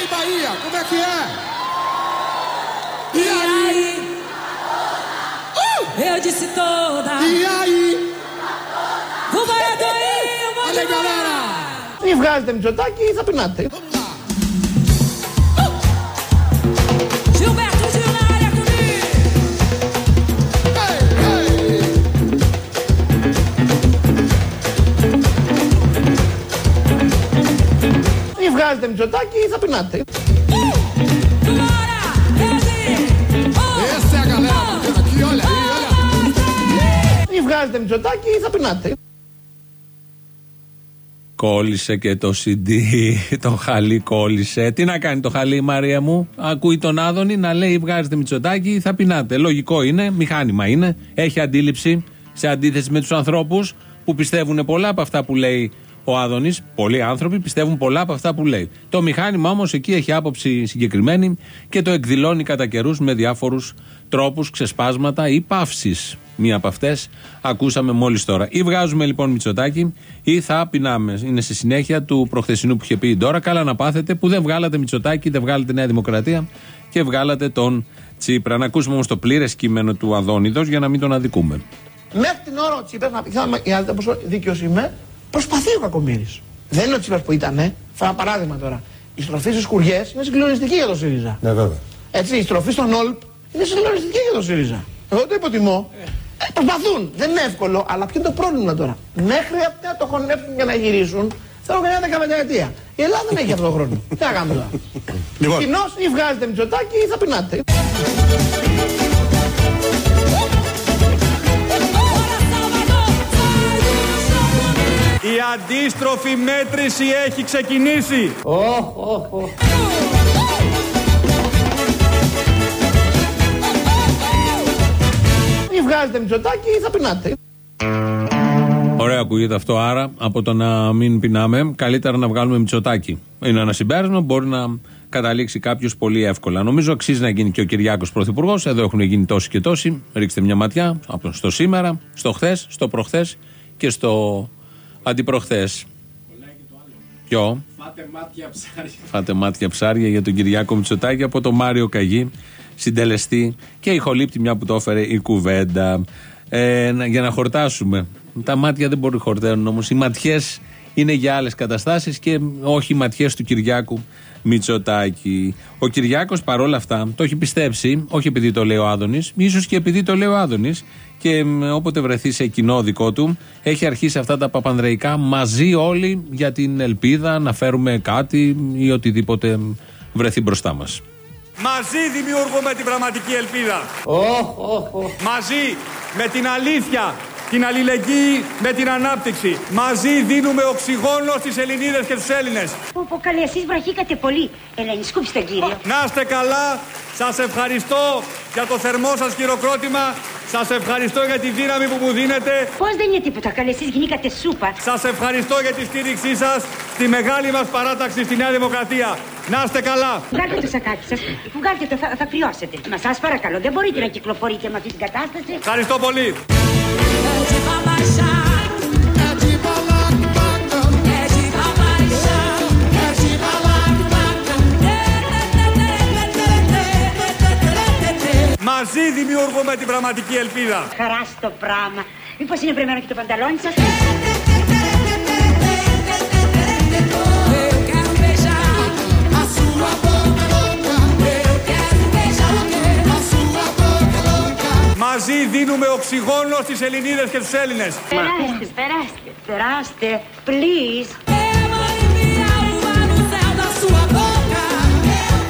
aí, Bahia, como é que é? E, e aí? aí? Uh! Eu disse toda. E aí? Vambora, Doinho, vamos Olha aí, galera. Nie wgrać, tam, że taki zapinatej. Ή βγάζετε Μητσοτάκη ή θα πεινάτε; Vambora, Edi. Um, Essa é a galera batendo aqui, olha aí, olha! Ή βγάζετε Μητσοτάκη ή θα πεινάτε. Κόλλησε και το CD, το χαλί κόλλησε. Τι να κάνει το χαλί, Μαρία μου; Ακούει τον Άδωνη να λέει: Βγάζετε Μητσοτάκη, θα πεινάτε. Λογικό είναι, μηχάνημα είναι. Έχει αντίληψη σε αντίθεση με τους ανθρώπους που πιστεύουν πολλά από αυτά που λέει ο Άδωνης. Πολλοί άνθρωποι πιστεύουν πολλά από αυτά που λέει. Το μηχάνημα όμως εκεί έχει άποψη συγκεκριμένη και το εκδηλώνει κατά καιρούς με διάφορους τρόπους, ξεσπάσματα ή παύσει. Μία από αυτές ακούσαμε μόλις τώρα. Ή βγάζουμε λοιπόν Μητσοτάκη ή θα πεινάμε. Είναι στη συνέχεια του προχθεσινού που είχε πει τώρα. Καλά να πάθετε που δεν βγάλατε Μητσοτάκη, δεν βγάλατε Νέα Δημοκρατία και βγάλατε τον Τσίπρα. Να ακούσουμε όμως το πλήρες κείμενο του Αδόνιδος για να μην τον αδικούμε. Μέχρι την ώρα ο Τσίπρας να πει, θα- για να δείτε πόσο δίκαιος είμαι, προσπαθεί ο Κακομύρης. Δεν είναι ο Τσίπρας που ήταν, θα ένα παράδειγμα τώρα. Η στροφή στις κουριές είναι συγκλονιστική για το ΣΥΡΙΖΑ. Ναι, βέβαια. Έτσι, η στροφή στον ΟΛΠ είναι συγκλονιστική για το ΣΥΡΙΖΑ. Εγώ το υποτιμώ. Ε, προσπαθούν. Δεν είναι εύκολο, αλλά ποιο είναι το πρόβλημα τώρα. Μέχρι αυτά να το χωνέψουν και να γυρίσουν, θέλω κανένα δεκαπενταετία. Η Ελλάδα δεν έχει αυτό το χρόνο. Τι να κάνουμε τώρα. Λοιπόν. Κοινώς ή βγάζετε Μητσοτάκη ή θα πεινάτε. Η αντίστροφη μέτρηση έχει ξεκινήσει. Ή βγάζετε Μητσοτάκη ή θα πεινάτε. Ωραία, ακούγεται αυτό. Άρα, από το να μην πεινάμε, καλύτερα να βγάλουμε Μητσοτάκη. Είναι ένα συμπέρασμα που μπορεί να καταλήξει κάποιος πολύ εύκολα. Νομίζω αξίζει να γίνει και ο Κυριάκος Πρωθυπουργός. Εδώ έχουν γίνει τόσοι και τόσοι. Ρίξτε μια ματιά από- στο σήμερα, στο χθες, στο προχθές και στο αντιπροχθές. Ποιο; Φάτε μάτια ψάρια για τον Κυριάκο Μητσοτάκη από τον Μάριο Καγή, συντελεστή και ηχολήπτη μια που το έφερε η κουβέντα. Ε, να- για να χορτάσουμε. Τα μάτια δεν μπορεί να χορταίνουν όμως. Οι ματιές είναι για άλλες καταστάσεις και όχι οι ματιές του Κυριάκου Μητσοτάκη. Ο Κυριάκος παρόλα αυτά το έχει πιστέψει, όχι επειδή το λέει ο Άδωνης, ίσως και επειδή το λέει ο Άδωνης. Και μ, όποτε βρεθεί σε κοινό δικό του, έχει αρχίσει αυτά τα παπανδρεϊκά μαζί όλοι για την ελπίδα να φέρουμε κάτι ή οτιδήποτε βρεθεί μπροστά μας. Μαζί δημιουργούμε την πραγματική ελπίδα. Μαζί με την αλήθεια, την αλληλεγγύη, με την ανάπτυξη. Μαζί δίνουμε οξυγόνο στις Ελληνίδες και στους Έλληνες. Πω, πω, καλέ, εσείς βραχήκατε πολύ. Ελένη, σκούψτε τον κύριο. Να είστε καλά, σας ευχαριστώ για το θερμό σας χειροκρότημα. Σας ευχαριστώ για τη δύναμη που μου δίνετε. Πώς δεν είναι τίποτα, καλέ, εσείς γίνηκατε σούπα. Σας ευχαριστώ για τη στήριξή σας στη μεγάλη μας παράταξη στη Νέα Δημοκρατία. Να είστε καλά. Βγάλτε το σακάκι σας, βγάλτε το, θα, θα κρυώσετε. Μα σας παρακαλώ, δεν μπορείτε να κυκλοφορείτε με αυτή την κατάσταση. Ευχαριστώ πολύ. É de pra baixar. É de balacobaca, É de pra baixar. é de balacobaca. Μαζί δημιουργούμε την πραγματική ελπίδα. Χαρά στο πράγμα. Μήπως είναι βρεμένο και το πανταλόνι σας; Δίνουμε οξυγόνο στις Ελληνίδες και στους Έλληνες. Περάστε, περάστε, περάστε, please. Eu vou enfiar uma no céu da sua boca.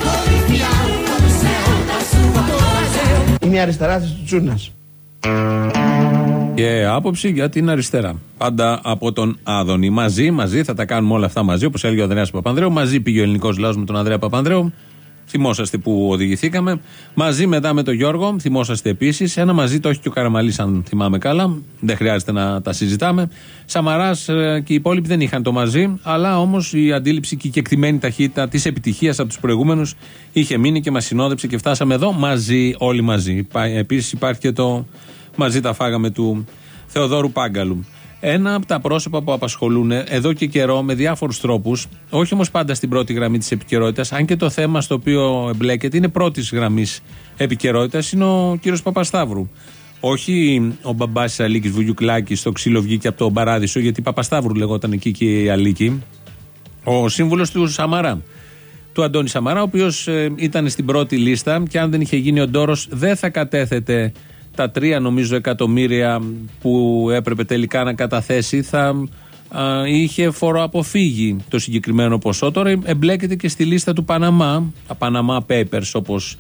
Vou enfiar uma no céu da sua boca. Είναι η αριστερά της του Τσούνας. Και άποψη για την αριστερά. Πάντα από τον Άδωνη. Μαζί, μαζί, θα τα κάνουμε όλα αυτά μαζί, όπως έλεγε ο Ανδρέας Παπανδρέου. Μαζί πήγε ο ελληνικός λαός με τον Ανδρέα Παπανδρέου. Θυμόσαστε που οδηγηθήκαμε. Μαζί μετά με τον Γιώργο, θυμόσαστε επίσης. Ένα μαζί το έχει και ο Καραμαλής, αν θυμάμαι καλά. Δεν χρειάζεται να τα συζητάμε. Σαμαράς και οι υπόλοιποι δεν είχαν το μαζί, αλλά όμως η αντίληψη και η κεκτημένη ταχύτητα της επιτυχίας από τους προηγούμενους είχε μείνει και μας συνόδεψε και φτάσαμε εδώ μαζί, όλοι μαζί. Επίσης υπάρχει και το μαζί τα φάγαμε του Θεοδόρου Πάγκαλου. Ένα από τα πρόσωπα που απασχολούν εδώ και καιρό με διάφορους τρόπους, όχι όμως πάντα στην πρώτη γραμμή της επικαιρότητας, αν και το θέμα στο οποίο εμπλέκεται είναι πρώτης γραμμής επικαιρότητας, είναι ο κύριος Παπασταύρου. Όχι ο μπαμπάς της Αλίκης Βουγιουκλάκης, στο ξύλο βγήκε από τον Παράδεισο, γιατί Παπασταύρου λεγόταν εκεί και η Αλίκη. Ο σύμβουλος του Σαμαρά. Του Αντώνη Σαμαρά, ο οποίος ήταν στην πρώτη λίστα και αν δεν είχε γίνει ο Ντόρος, δεν θα κατέθετε τα τρία νομίζω εκατομμύρια που έπρεπε τελικά να καταθέσει θα α, είχε φοροαποφύγει το συγκεκριμένο ποσό. Τώρα εμπλέκεται και στη λίστα του Παναμά, τα Panama Papers όπως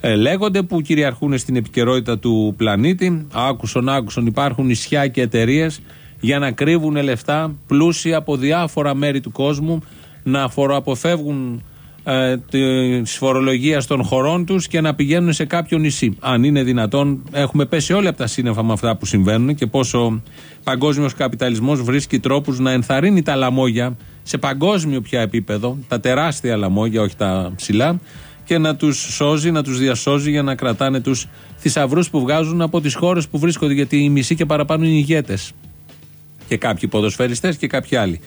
ε, λέγονται, που κυριαρχούν στην επικαιρότητα του πλανήτη. Άκουσον, άκουσον, υπάρχουν νησιά και εταιρείες για να κρύβουν λεφτά πλούσια από διάφορα μέρη του κόσμου, να φοροαποφεύγουν ε, της φορολογίας των χωρών τους και να πηγαίνουν σε κάποιο νησί. Αν είναι δυνατόν, έχουμε πέσει όλοι από τα σύννεφα με αυτά που συμβαίνουν και πόσο παγκόσμιος καπιταλισμός βρίσκει τρόπους να ενθαρρύνει τα λαμόγια σε παγκόσμιο πια επίπεδο, τα τεράστια λαμόγια, όχι τα ψηλά, και να τους σώζει, να τους διασώζει για να κρατάνε τους θησαυρούς που βγάζουν από τις χώρες που βρίσκονται. Γιατί οι μισοί και παραπάνω είναι ηγέτες. Και κάποιοι ποδοσφαιριστές και κάποιοι άλλοι.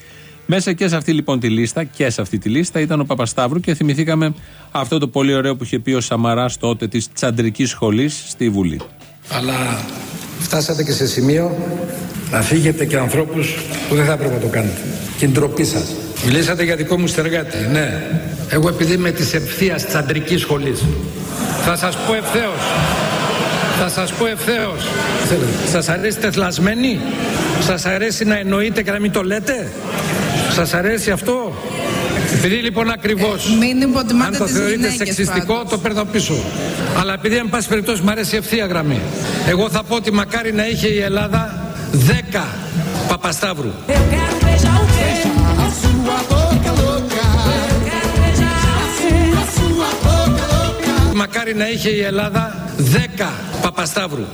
Μέσα και σε αυτή λοιπόν τη λίστα και σε αυτή τη λίστα ήταν ο Παπασταύρου και θυμηθήκαμε αυτό το πολύ ωραίο που είχε πει ο Σαμαράς τότε της τσαντρικής σχολής στη Βουλή. Αλλά φτάσατε και σε σημείο να φύγετε και ανθρώπους που δεν θα έπρεπε να το κάνετε. Και η ντροπή σας. Μιλήσατε για δικό μου στεργάτη, ναι. Εγώ επειδή είμαι της ευθείας τσαντρικής σχολής. Θα σας πω ευθέως. Θα σας πω ευθέως. Σας αρέσει τεθλασμένη. Σας αρέσει να εννοείτε και να μην το λέτε; Σας αρέσει αυτό; Επειδή λοιπόν ακριβώς Μην υποτιμάτε αν το τις θεωρείτε γυναίκες σεξιστικό πάντως. το παίρνω πίσω. Αλλά επειδή εν πάση περιπτώσει μου αρέσει η ευθεία γραμμή. Εγώ θα πω ότι μακάρι να είχε η Ελλάδα 10 Παπασταύρου. Eu quero beijar o quê? A sua boca louca. Eu quero beijar o quê? A sua boca louca. Μακάρι να είχε η Ελλάδα 10 Παπασταύρου.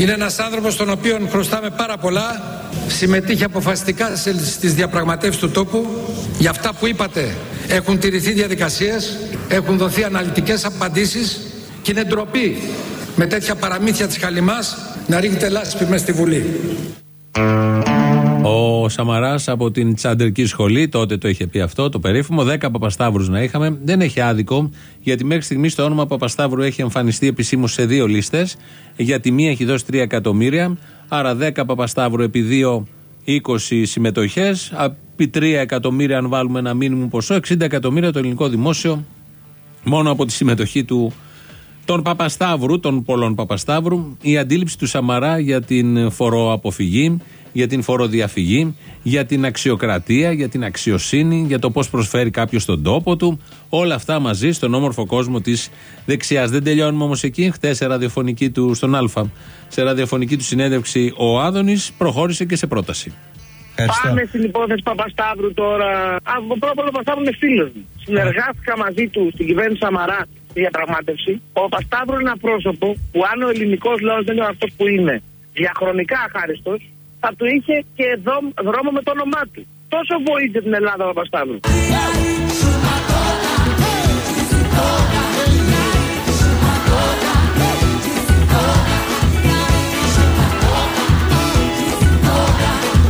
Είναι ένας άνθρωπος τον οποίο χρωστάμε πάρα πολλά. Συμμετείχε αποφασιστικά σε- στις διαπραγματεύσεις του τόπου. Για αυτά που είπατε έχουν τηρηθεί διαδικασίες, έχουν δοθεί αναλυτικές απαντήσεις και είναι ντροπή με τέτοια παραμύθια της Χαλιμάς να ρίχνετε λάσπη μέσα στη Βουλή. Ο Σαμαράς από την Τσαντρική Σχολή, τότε το είχε πει αυτό, το περίφημο. 10 Παπασταύρους να είχαμε. Δεν έχει άδικο, γιατί μέχρι στιγμής το όνομα Παπασταύρου έχει εμφανιστεί επισήμως σε δύο λίστες. Για τη μία έχει δώσει 3 εκατομμύρια. Άρα 10 Παπασταύρου επί 2, 20 συμμετοχές. Επί 3 εκατομμύρια, αν βάλουμε ένα μήνυμο ποσό, 60 εκατομμύρια το ελληνικό δημόσιο μόνο από τη συμμετοχή του τον Παπασταύρου, τον πολλών Παπασταύρου, η αντίληψη του Σαμαρά για την φοροαποφυγή, για την φοροδιαφυγή, για την αξιοκρατία, για την αξιοσύνη, για το πώς προσφέρει κάποιος τον τόπο του. Όλα αυτά μαζί στον όμορφο κόσμο της δεξιάς. Δεν τελειώνουμε όμως εκεί. Χθε σε ραδιοφωνική του, στον Α, σε ραδιοφωνική του συνέντευξη, ο Άδωνης προχώρησε και σε πρόταση. Πάμε στην υπόθεση Παπασταύρου τώρα. Από πρώτα απ' όλα ο Παπασταύρου είναι φίλος μου. Συνεργάστηκα μαζί του στην κυβέρνηση Σαμαρά στη διαπραγμάτευση. Ο Παπασταύρου είναι ένα πρόσωπο που αν ο ελληνικός λαός δεν είναι αυτός που είναι διαχρονικά αχάριστος, θα του είχε και δρόμο, δρόμο με το όνομά του. Τόσο βοήθησε την Ελλάδα ο Παπασταύρου.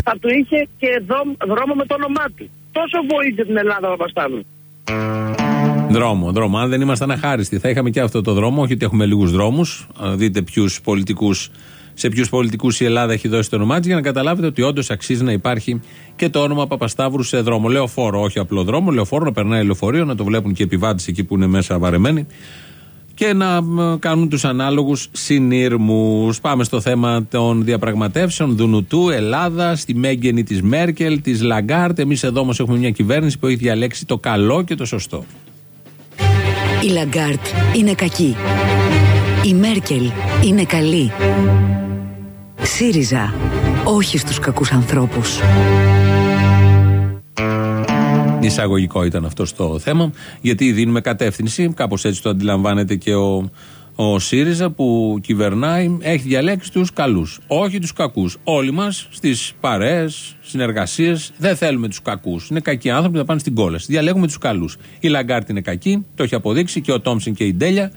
Θα του είχε και δρόμο, δρόμο με το όνομά του. Τόσο βοήθησε την Ελλάδα ο Παπασταύρου. Δρόμο, δρόμο. Αν δεν ήμασταν αχάριστοι, θα είχαμε και αυτό το δρόμο. Όχι ότι έχουμε λίγους δρόμους. Δείτε ποιους πολιτικούς, σε ποιους πολιτικούς η Ελλάδα έχει δώσει το όνομά της, για να καταλάβετε ότι όντως αξίζει να υπάρχει και το όνομα Παπασταύρου σε δρόμο. Λεωφόρο, όχι απλό δρόμο. Λεωφόρο να περνάει λεωφορείο, να το βλέπουν και οι επιβάτες εκεί που είναι μέσα βαρεμένοι και να μ, κάνουν τους ανάλογους συνειρμούς. Πάμε στο θέμα των διαπραγματεύσεων ΔΝΤ, Ελλάδα, στη μέγγενη της Μέρκελ, της Λαγκάρντ. Εμείς εδώ όμως έχουμε μια κυβέρνηση που έχει διαλέξει το καλό και το σωστό. Η Λαγκάρντ είναι κακή. Η Μέρκελ είναι καλή. ΣΥΡΙΖΑ. Όχι στους κακούς ανθρώπους. Εισαγωγικό ήταν αυτό στο θέμα, γιατί δίνουμε κατεύθυνση, κάπως έτσι το αντιλαμβάνεται και ο, Ο ΣΥΡΙΖΑ που κυβερνάει έχει διαλέξει τους καλούς, όχι τους κακούς. Όλοι μας στις παρέες, συνεργασίες δεν θέλουμε τους κακούς. Είναι κακοί άνθρωποι που θα πάνε στην κόλαση. Διαλέγουμε τους καλούς. Η Λαγκάρντ είναι κακή, το έχει αποδείξει και ο Τόμσεν και η Ντέλια.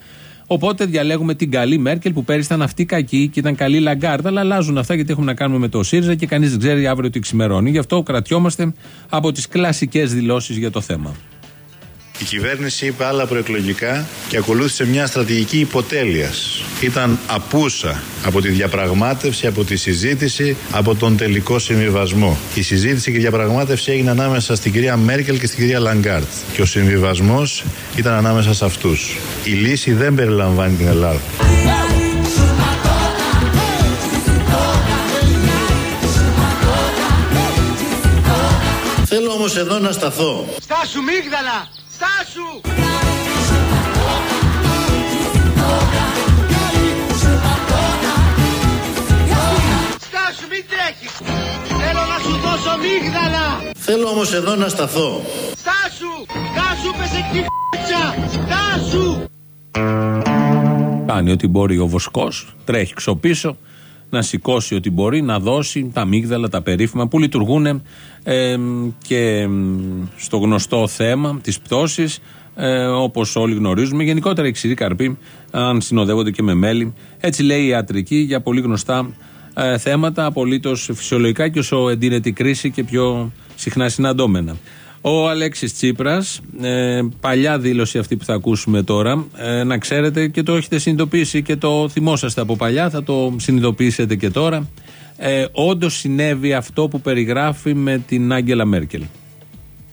Οπότε διαλέγουμε την καλή Μέρκελ που πέρυσι ήταν αυτή κακή και ήταν καλή Λαγκάρντ. Αλλά αλλάζουν αυτά γιατί έχουμε να κάνουμε με το ΣΥΡΙΖΑ και κανείς δεν ξέρει αύριο τι ξημερώνει. Γι' αυτό κρατιόμαστε από τις κλασικές δηλώσεις για το θέμα. Η κυβέρνηση είπε άλλα προεκλογικά και ακολούθησε μια στρατηγική υποτέλειας. Ήταν απούσα από τη διαπραγμάτευση, από τη συζήτηση, από τον τελικό συμβιβασμό. Η συζήτηση και η διαπραγμάτευση έγινε ανάμεσα στην κυρία Μέρκελ και στην κυρία Λαγκάρντ. Και ο συμβιβασμός ήταν ανάμεσα σε αυτούς. Η λύση δεν περιλαμβάνει την Ελλάδα. Θέλω όμως εδώ να σταθώ. Στάσου μίγδαλα! Στάσου! Στάσου μην τρέχεις! Θέλω να σου δώσω μίγδαλα! Θέλω όμως εδώ να σταθώ. Στάσου! Στάσου πες εκεί Στάσου! Κάνει ό,τι μπορεί ο Βοσκός, τρέχει ξοπίσω να σηκώσει ό,τι μπορεί, να δώσει τα αμύγδαλα, τα περίφημα που λειτουργούν ε, και στο γνωστό θέμα της πτώσης, ε, όπως όλοι γνωρίζουμε. Γενικότερα οι ξηροί καρποί, αν συνοδεύονται και με μέλι. Έτσι λέει η ιατρική για πολύ γνωστά ε, θέματα, απολύτως φυσιολογικά και όσο εντείνεται η κρίση και πιο συχνά συναντώμενα. Ο Αλέξης Τσίπρας, ε, παλιά δήλωση αυτή που θα ακούσουμε τώρα, ε, να ξέρετε και το έχετε συνειδητοποιήσει και το θυμόσαστε από παλιά, θα το συνειδητοποιήσετε και τώρα. Ε, Όντως συνέβη αυτό που περιγράφει με την Άγγελα Μέρκελ.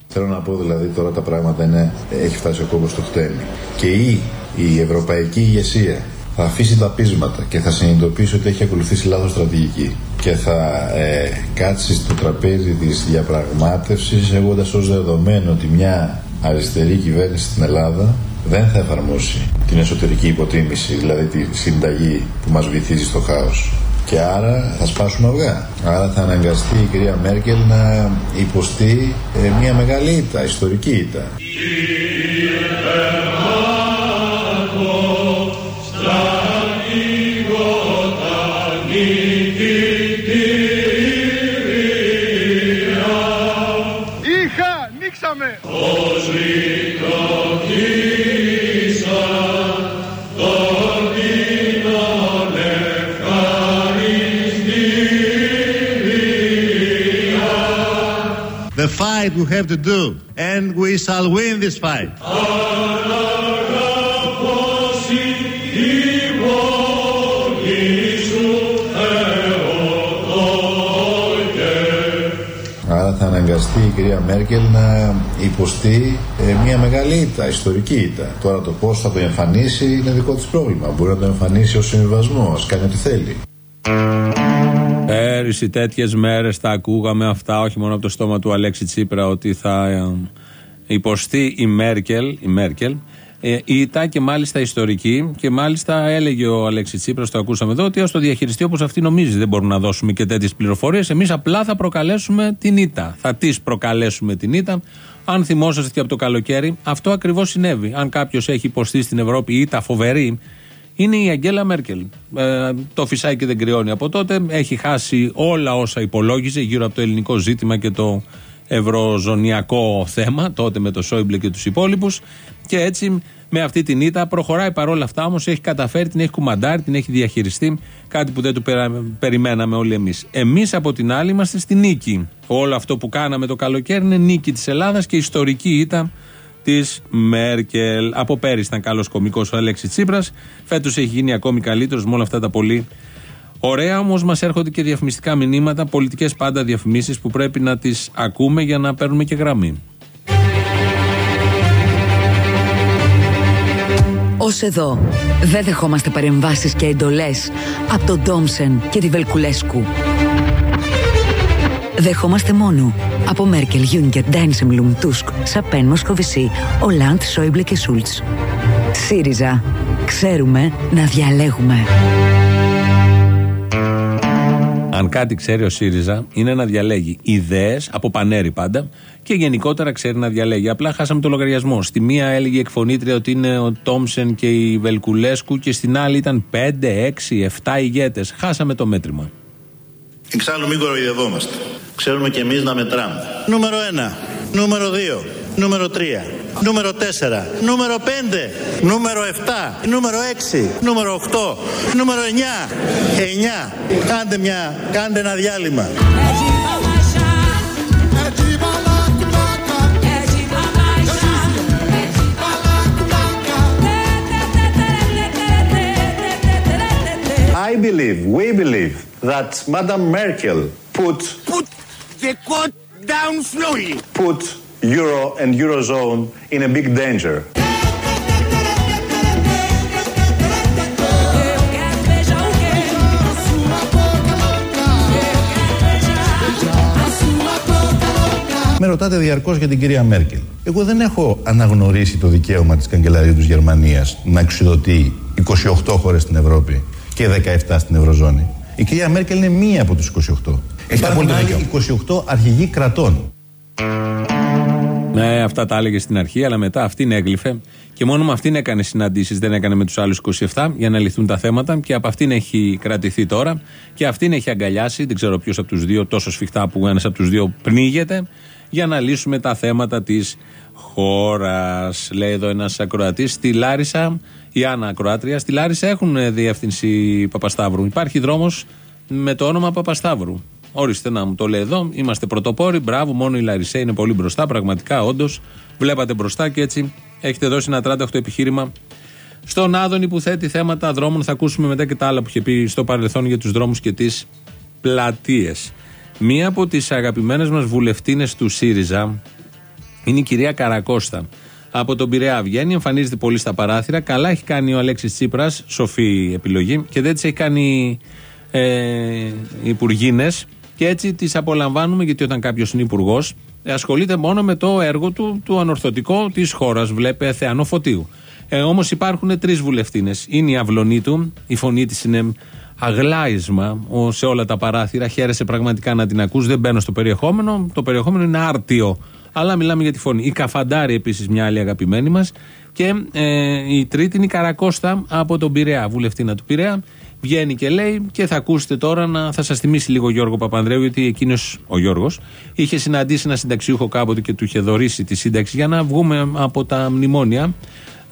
Θέλω να πω δηλαδή τώρα τα πράγματα είναι, έχει φτάσει ο κόμπος στο χτέμι. Και ή η ευρωπαϊκή ηγεσία θα αφήσει τα πείσματα και θα συνειδητοποιήσει ότι έχει ακολουθήσει λάθος στρατηγική και θα ε, κάτσεις στο τραπέζι της διαπραγμάτευσης έχοντας ως δεδομένο ότι μια αριστερή κυβέρνηση στην Ελλάδα δεν θα εφαρμόσει την εσωτερική υποτίμηση, δηλαδή τη συνταγή που μας βυθίζει στο χάος. Και άρα θα σπάσουμε αυγά. Άρα θα αναγκαστεί η κυρία Μέρκελ να υποστεί ε, μια μεγάλη ήττα, ιστορική ήττα. Fight we have to do and we shall win this fight. Άρα θα αναγκαστεί η κυρία Μέρκελ να υποστεί ε, μια μεγάλη ήττα, ιστορική ήττα. Τώρα το πώς θα το εμφανίσει είναι δικό της πρόβλημα. Μπορεί να το εμφανίσει ως συμβιβασμός, ας κάνει ό,τι θέλει. Πέρυσι τέτοιες μέρες τα ακούγαμε αυτά, όχι μόνο από το στόμα του Αλέξη Τσίπρα, ότι θα ε, υποστεί η Μέρκελ, η Μέρκελ ε, ήττα και μάλιστα ιστορική. Και μάλιστα έλεγε ο Αλέξη Τσίπρας, το ακούσαμε εδώ, ότι ω το διαχειριστεί όπως αυτή νομίζει. Δεν μπορούμε να δώσουμε και τέτοιες πληροφορίες. Εμείς απλά θα προκαλέσουμε την ήττα. Θα τη προκαλέσουμε την ήττα. Αν θυμόσαστε και από το καλοκαίρι, αυτό ακριβώς συνέβη. Αν κάποιος έχει υποστεί στην Ευρώπη ήττα φοβερή, είναι η Αγγέλα Μέρκελ. Ε, το φυσάει και δεν κρυώνει από τότε. Έχει χάσει όλα όσα υπολόγιζε γύρω από το ελληνικό ζήτημα και το ευρωζωνιακό θέμα, τότε με το Σόιμπλε και τους υπόλοιπους. Και έτσι με αυτή την ήττα προχωράει παρόλα αυτά όμως. Έχει καταφέρει, την έχει κουμαντάρει, την έχει διαχειριστεί. Κάτι που δεν του περα- περιμέναμε όλοι εμείς. Εμείς από την άλλη είμαστε στη νίκη. Όλο αυτό που κάναμε το καλοκαίρι είναι νίκη της Ελλάδας και ιστορική ήττα της Μέρκελ. Από πέρυσι ήταν καλός κωμικό ο Αλέξης Τσίπρας. Φέτος έχει γίνει ακόμη καλύτερος με όλα αυτά τα πολύ ωραία. Όμως μας έρχονται και διαφημιστικά μηνύματα, πολιτικές πάντα διαφημίσεις που πρέπει να τις ακούμε για να παίρνουμε και γραμμή. Ως εδώ δεν δεχόμαστε παρεμβάσεις και εντολές από τον Ντόμσεν και τη Βελκουλέσκου. Δεχόμαστε μόνο από Μέρκελ, Γιούνκερ, Ντάινσεμλουμ, Τούσκ, Σαπέν, Μοσκοβισή, Ολάντ, Σόιμπλε και Σούλτς. ΣΥΡΙΖΑ. Ξέρουμε να διαλέγουμε. Αν κάτι ξέρει ο ΣΥΡΙΖΑ είναι να διαλέγει ιδέες από πανέρι πάντα και γενικότερα ξέρει να διαλέγει. Απλά χάσαμε το λογαριασμό. Στη μία έλεγε η εκφωνήτρια ότι είναι ο Τόμσεν και η Βελκουλέσκου και στην άλλη ήταν 5, 6, 7 ηγέτες. Χάσαμε το μέτρημα. Εξάλλου μην κοροϊδευόμαστε. Ξέρουμε και εμείς να μετράμε. Νούμερο 1, νούμερο 2, νούμερο 3, νούμερο 4, νούμερο 5, νούμερο 7, νούμερο 6, νούμερο 8, νούμερο 9, 9. Κάντε, μια, κάντε ένα διάλειμμα. I believe, we believe that Madam Merkel put Put the coat down slowly. put euro and eurozone in a big danger. Με ρωτάτε διαρκώς για την κυρία Μέρκελ. Εγώ δεν έχω αναγνωρίσει το δικαίωμα της καγκελαρίου της Γερμανίας να εξουδοτεί 28 χώρες στην Ευρώπη και 17 στην Ευρωζώνη. Η κυρία Μέρκελ είναι μία από του 28. Υπάρχουν άλλοι 28 αρχηγοί κρατών. Ναι, αυτά τα έλεγε στην αρχή, αλλά μετά αυτήν έγλυφε και μόνο με αυτήν έκανε συναντήσεις, δεν έκανε με τους άλλους 27 για να λυθούν τα θέματα και από αυτήν έχει κρατηθεί τώρα και αυτήν έχει αγκαλιάσει. Δεν ξέρω ποιος από τους δύο, τόσο σφιχτά που ένας από τους δύο πνίγεται, για να λύσουμε τα θέματα της χώρας. Λέει εδώ ένας ακροατής. Στη Λάρισα, η Άννα Ακροάτρια, στη Λάρισα έχουν διεύθυνση Παπασταύρου. Υπάρχει δρόμος με το όνομα Παπασταύρου. Ορίστε να μου το λέει εδώ. Είμαστε πρωτοπόροι. Μπράβο, μόνο η Λαρισέ είναι πολύ μπροστά. Πραγματικά, όντως. Βλέπατε μπροστά και έτσι έχετε δώσει ένα 38 επιχείρημα στον Άδωνη που θέτει θέματα δρόμων. Θα ακούσουμε μετά και τα άλλα που είχε πει στο παρελθόν για τους δρόμους και τις πλατείες. Μία από τις αγαπημένες μας βουλευτίνες του ΣΥΡΙΖΑ είναι η κυρία Καρακώστα. Από τον Πειραιά βγαίνει, εμφανίζεται πολύ στα παράθυρα. Καλά έχει κάνει ο Αλέξης Τσίπρας, σοφή επιλογή, και δεν τις έχει κάνει ε, υπουργίνες. Και έτσι τις απολαμβάνουμε, γιατί όταν κάποιος είναι υπουργός, ασχολείται μόνο με το έργο του, το ανορθωτικό της χώρας. Βλέπε Θεανό Φωτίου. Ε, Όμως υπάρχουν τρεις βουλευτίνες. Είναι η αυλωνή του, η φωνή της είναι αγλάισμα ο- σε όλα τα παράθυρα. Χαίρεσαι πραγματικά να την ακούς. Δεν μπαίνω στο περιεχόμενο. Το περιεχόμενο είναι άρτιο. Αλλά μιλάμε για τη φωνή. Η Καφαντάρη επίσης μια άλλη αγαπημένη μας. Και ε, η τρίτη είναι η Καρακώστα από τον Πειραιά, βουλευτήνα του Πειραιά. Βγαίνει και λέει και θα ακούσετε τώρα να θα σας θυμίσει λίγο ο Γιώργο Παπανδρέου, γιατί εκείνος ο Γιώργος είχε συναντήσει ένα συνταξιούχο κάποτε και του είχε δωρήσει τη σύνταξη για να βγούμε από τα μνημόνια.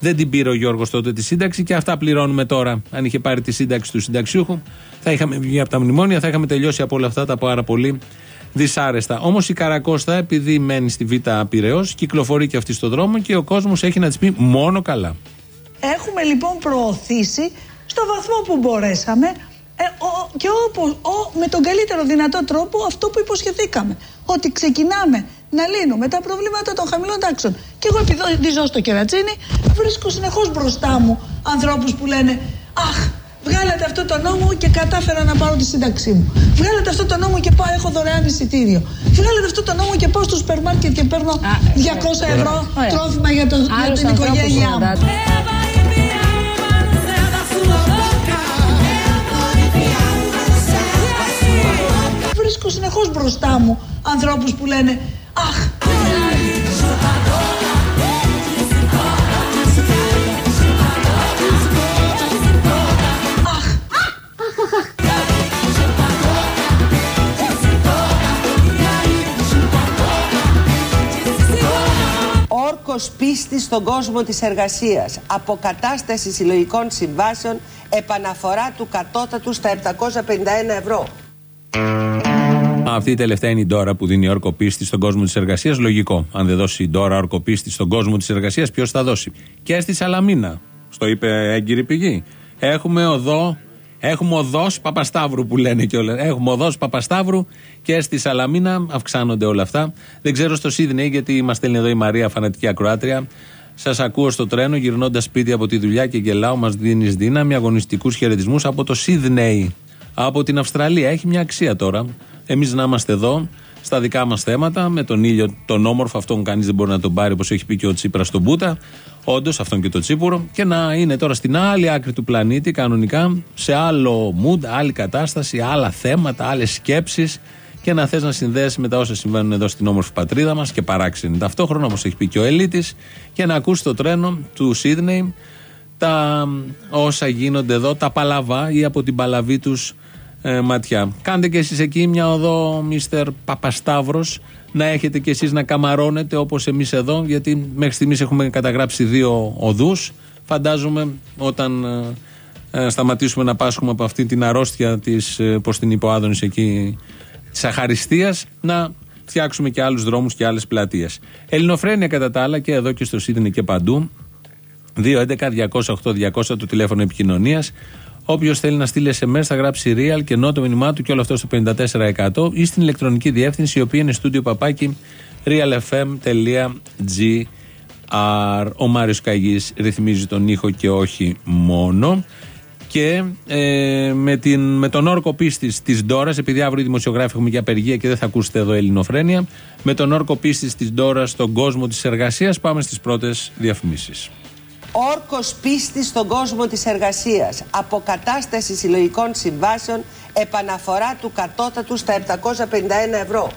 Δεν την πήρε ο Γιώργος τότε τη σύνταξη και αυτά πληρώνουμε τώρα. Αν είχε πάρει τη σύνταξη του συνταξιούχου, θα είχαμε βγει από τα μνημόνια, θα είχαμε τελειώσει από όλα αυτά τα πάρα πολύ δυσάρεστα. Όμως η Καρακώστα, επειδή μένει στη Β' Πυραιό, κυκλοφορεί και αυτή στον δρόμο και ο κόσμος έχει να της πει μόνο καλά. Έχουμε λοιπόν προωθήσει στο βαθμό που μπορέσαμε ε, ο- και όπως, ο, με τον καλύτερο δυνατό τρόπο αυτό που υποσχεθήκαμε. Ότι ξεκινάμε να λύνουμε τα προβλήματα των χαμηλών τάξεων. Και εγώ επειδή ζω στο κερατσίνι, βρίσκω συνεχώς μπροστά μου ανθρώπους που λένε «Αχ, βγάλατε αυτό το νόμο και κατάφερα να πάρω τη σύνταξή μου. Βγάλατε αυτό το νόμο και πάω, έχω δωρεάν εισιτήριο. Βγάλατε αυτό το νόμο και πάω στο σούπερ μάρκετ και παίρνω 200 ευρώ Ωραία. τρόφιμα για, το, για Άλλους την ανθρώπους οικογένειά μου. Βρίσκω συνεχώς μπροστά μου ανθρώπους που λένε «Αχ, Όρκος πίστης στον κόσμο της εργασίας. Αποκατάσταση συλλογικών συμβάσεων. Επαναφορά του κατώτατου στα 751 ευρώ. Αυτή η τελευταία είναι η Ντόρα που δίνει όρκο πίστη στον κόσμο της εργασίας. Λογικό. Αν δεν δώσει η Ντόρα όρκο πίστη στον κόσμο της εργασίας, ποιος θα δώσει; Και στη Σαλαμίνα. Στο είπε έγκυρη πηγή. Έχουμε οδό. Έχουμε οδός Παπασταύρου που λένε κιόλα. Έχουμε οδός Παπασταύρου και στη Σαλαμίνα αυξάνονται όλα αυτά. Δεν ξέρω στο Σίδνεϊ γιατί μας στέλνει εδώ η Μαρία, φανατική ακροάτρια. Σας ακούω στο τρένο γυρνώντας σπίτι από τη δουλειά και γελάω. Μας δίνεις δύναμη, αγωνιστικούς χαιρετισμούς από το Σίδνεϊ. Από την Αυστραλία. Έχει μια αξία τώρα. Εμείς να είμαστε εδώ, στα δικά μας θέματα, με τον ήλιο τον όμορφο, αυτόν κανείς δεν μπορεί να τον πάρει, όπως έχει πει και ο Τσίπρας στον Μπούτα. Όντως, αυτόν και το Τσίπουρο. Και να είναι τώρα στην άλλη άκρη του πλανήτη, κανονικά, σε άλλο mood, άλλη κατάσταση, άλλα θέματα, άλλες σκέψεις και να θες να συνδέσεις με τα όσα συμβαίνουν εδώ στην όμορφη πατρίδα μας και παράξενη ταυτόχρονα, όπως έχει πει και ο Ελίτης, και να ακούσει το τρένο του Σίδνεϊ τα όσα γίνονται εδώ, τα παλαβά ή από την παλαβή τους ε, ματιά. Κάντε και εσείς εκεί μια οδό, Μίστερ Παπασταύρος, να έχετε και εσείς να καμαρώνετε όπως εμείς εδώ, γιατί μέχρι στιγμής έχουμε καταγράψει δύο οδούς. Φαντάζομαι όταν ε, ε, σταματήσουμε να πάσχουμε από αυτή την αρρώστια της, ε, πώ την είπε εκεί, της αχαριστίας, να φτιάξουμε και άλλους δρόμους και άλλες πλατείες. Ελληνοφρένια κατά τα άλλα και εδώ και στο Σίδνη και παντού. 2.11.208.200 το τηλέφωνο επικοινωνίας. Όποιος θέλει να στείλει SMS θα γράψει real και ενώ το μήνυμά του και όλο αυτό στο 54% ή στην ηλεκτρονική διεύθυνση η οποία είναι στούντιο παπάκι realfm.gr. Ο Μάριος Καγής ρυθμίζει τον ήχο και όχι μόνο. Και ε, με, την, με τον όρκο πίστης της Ντόρας, επειδή αύριο οι δημοσιογράφοι έχουμε για απεργία και δεν θα ακούσετε εδώ ελληνοφρένεια, με τον όρκο πίστης της Ντόρας στον κόσμο της εργασίας, πάμε στις πρώτες διαφημίσεις. Όρκος πίστη στον κόσμο της εργασίας. Αποκατάσταση συλλογικών συμβάσεων. Επαναφορά του κατώτατου στα 751 ευρώ.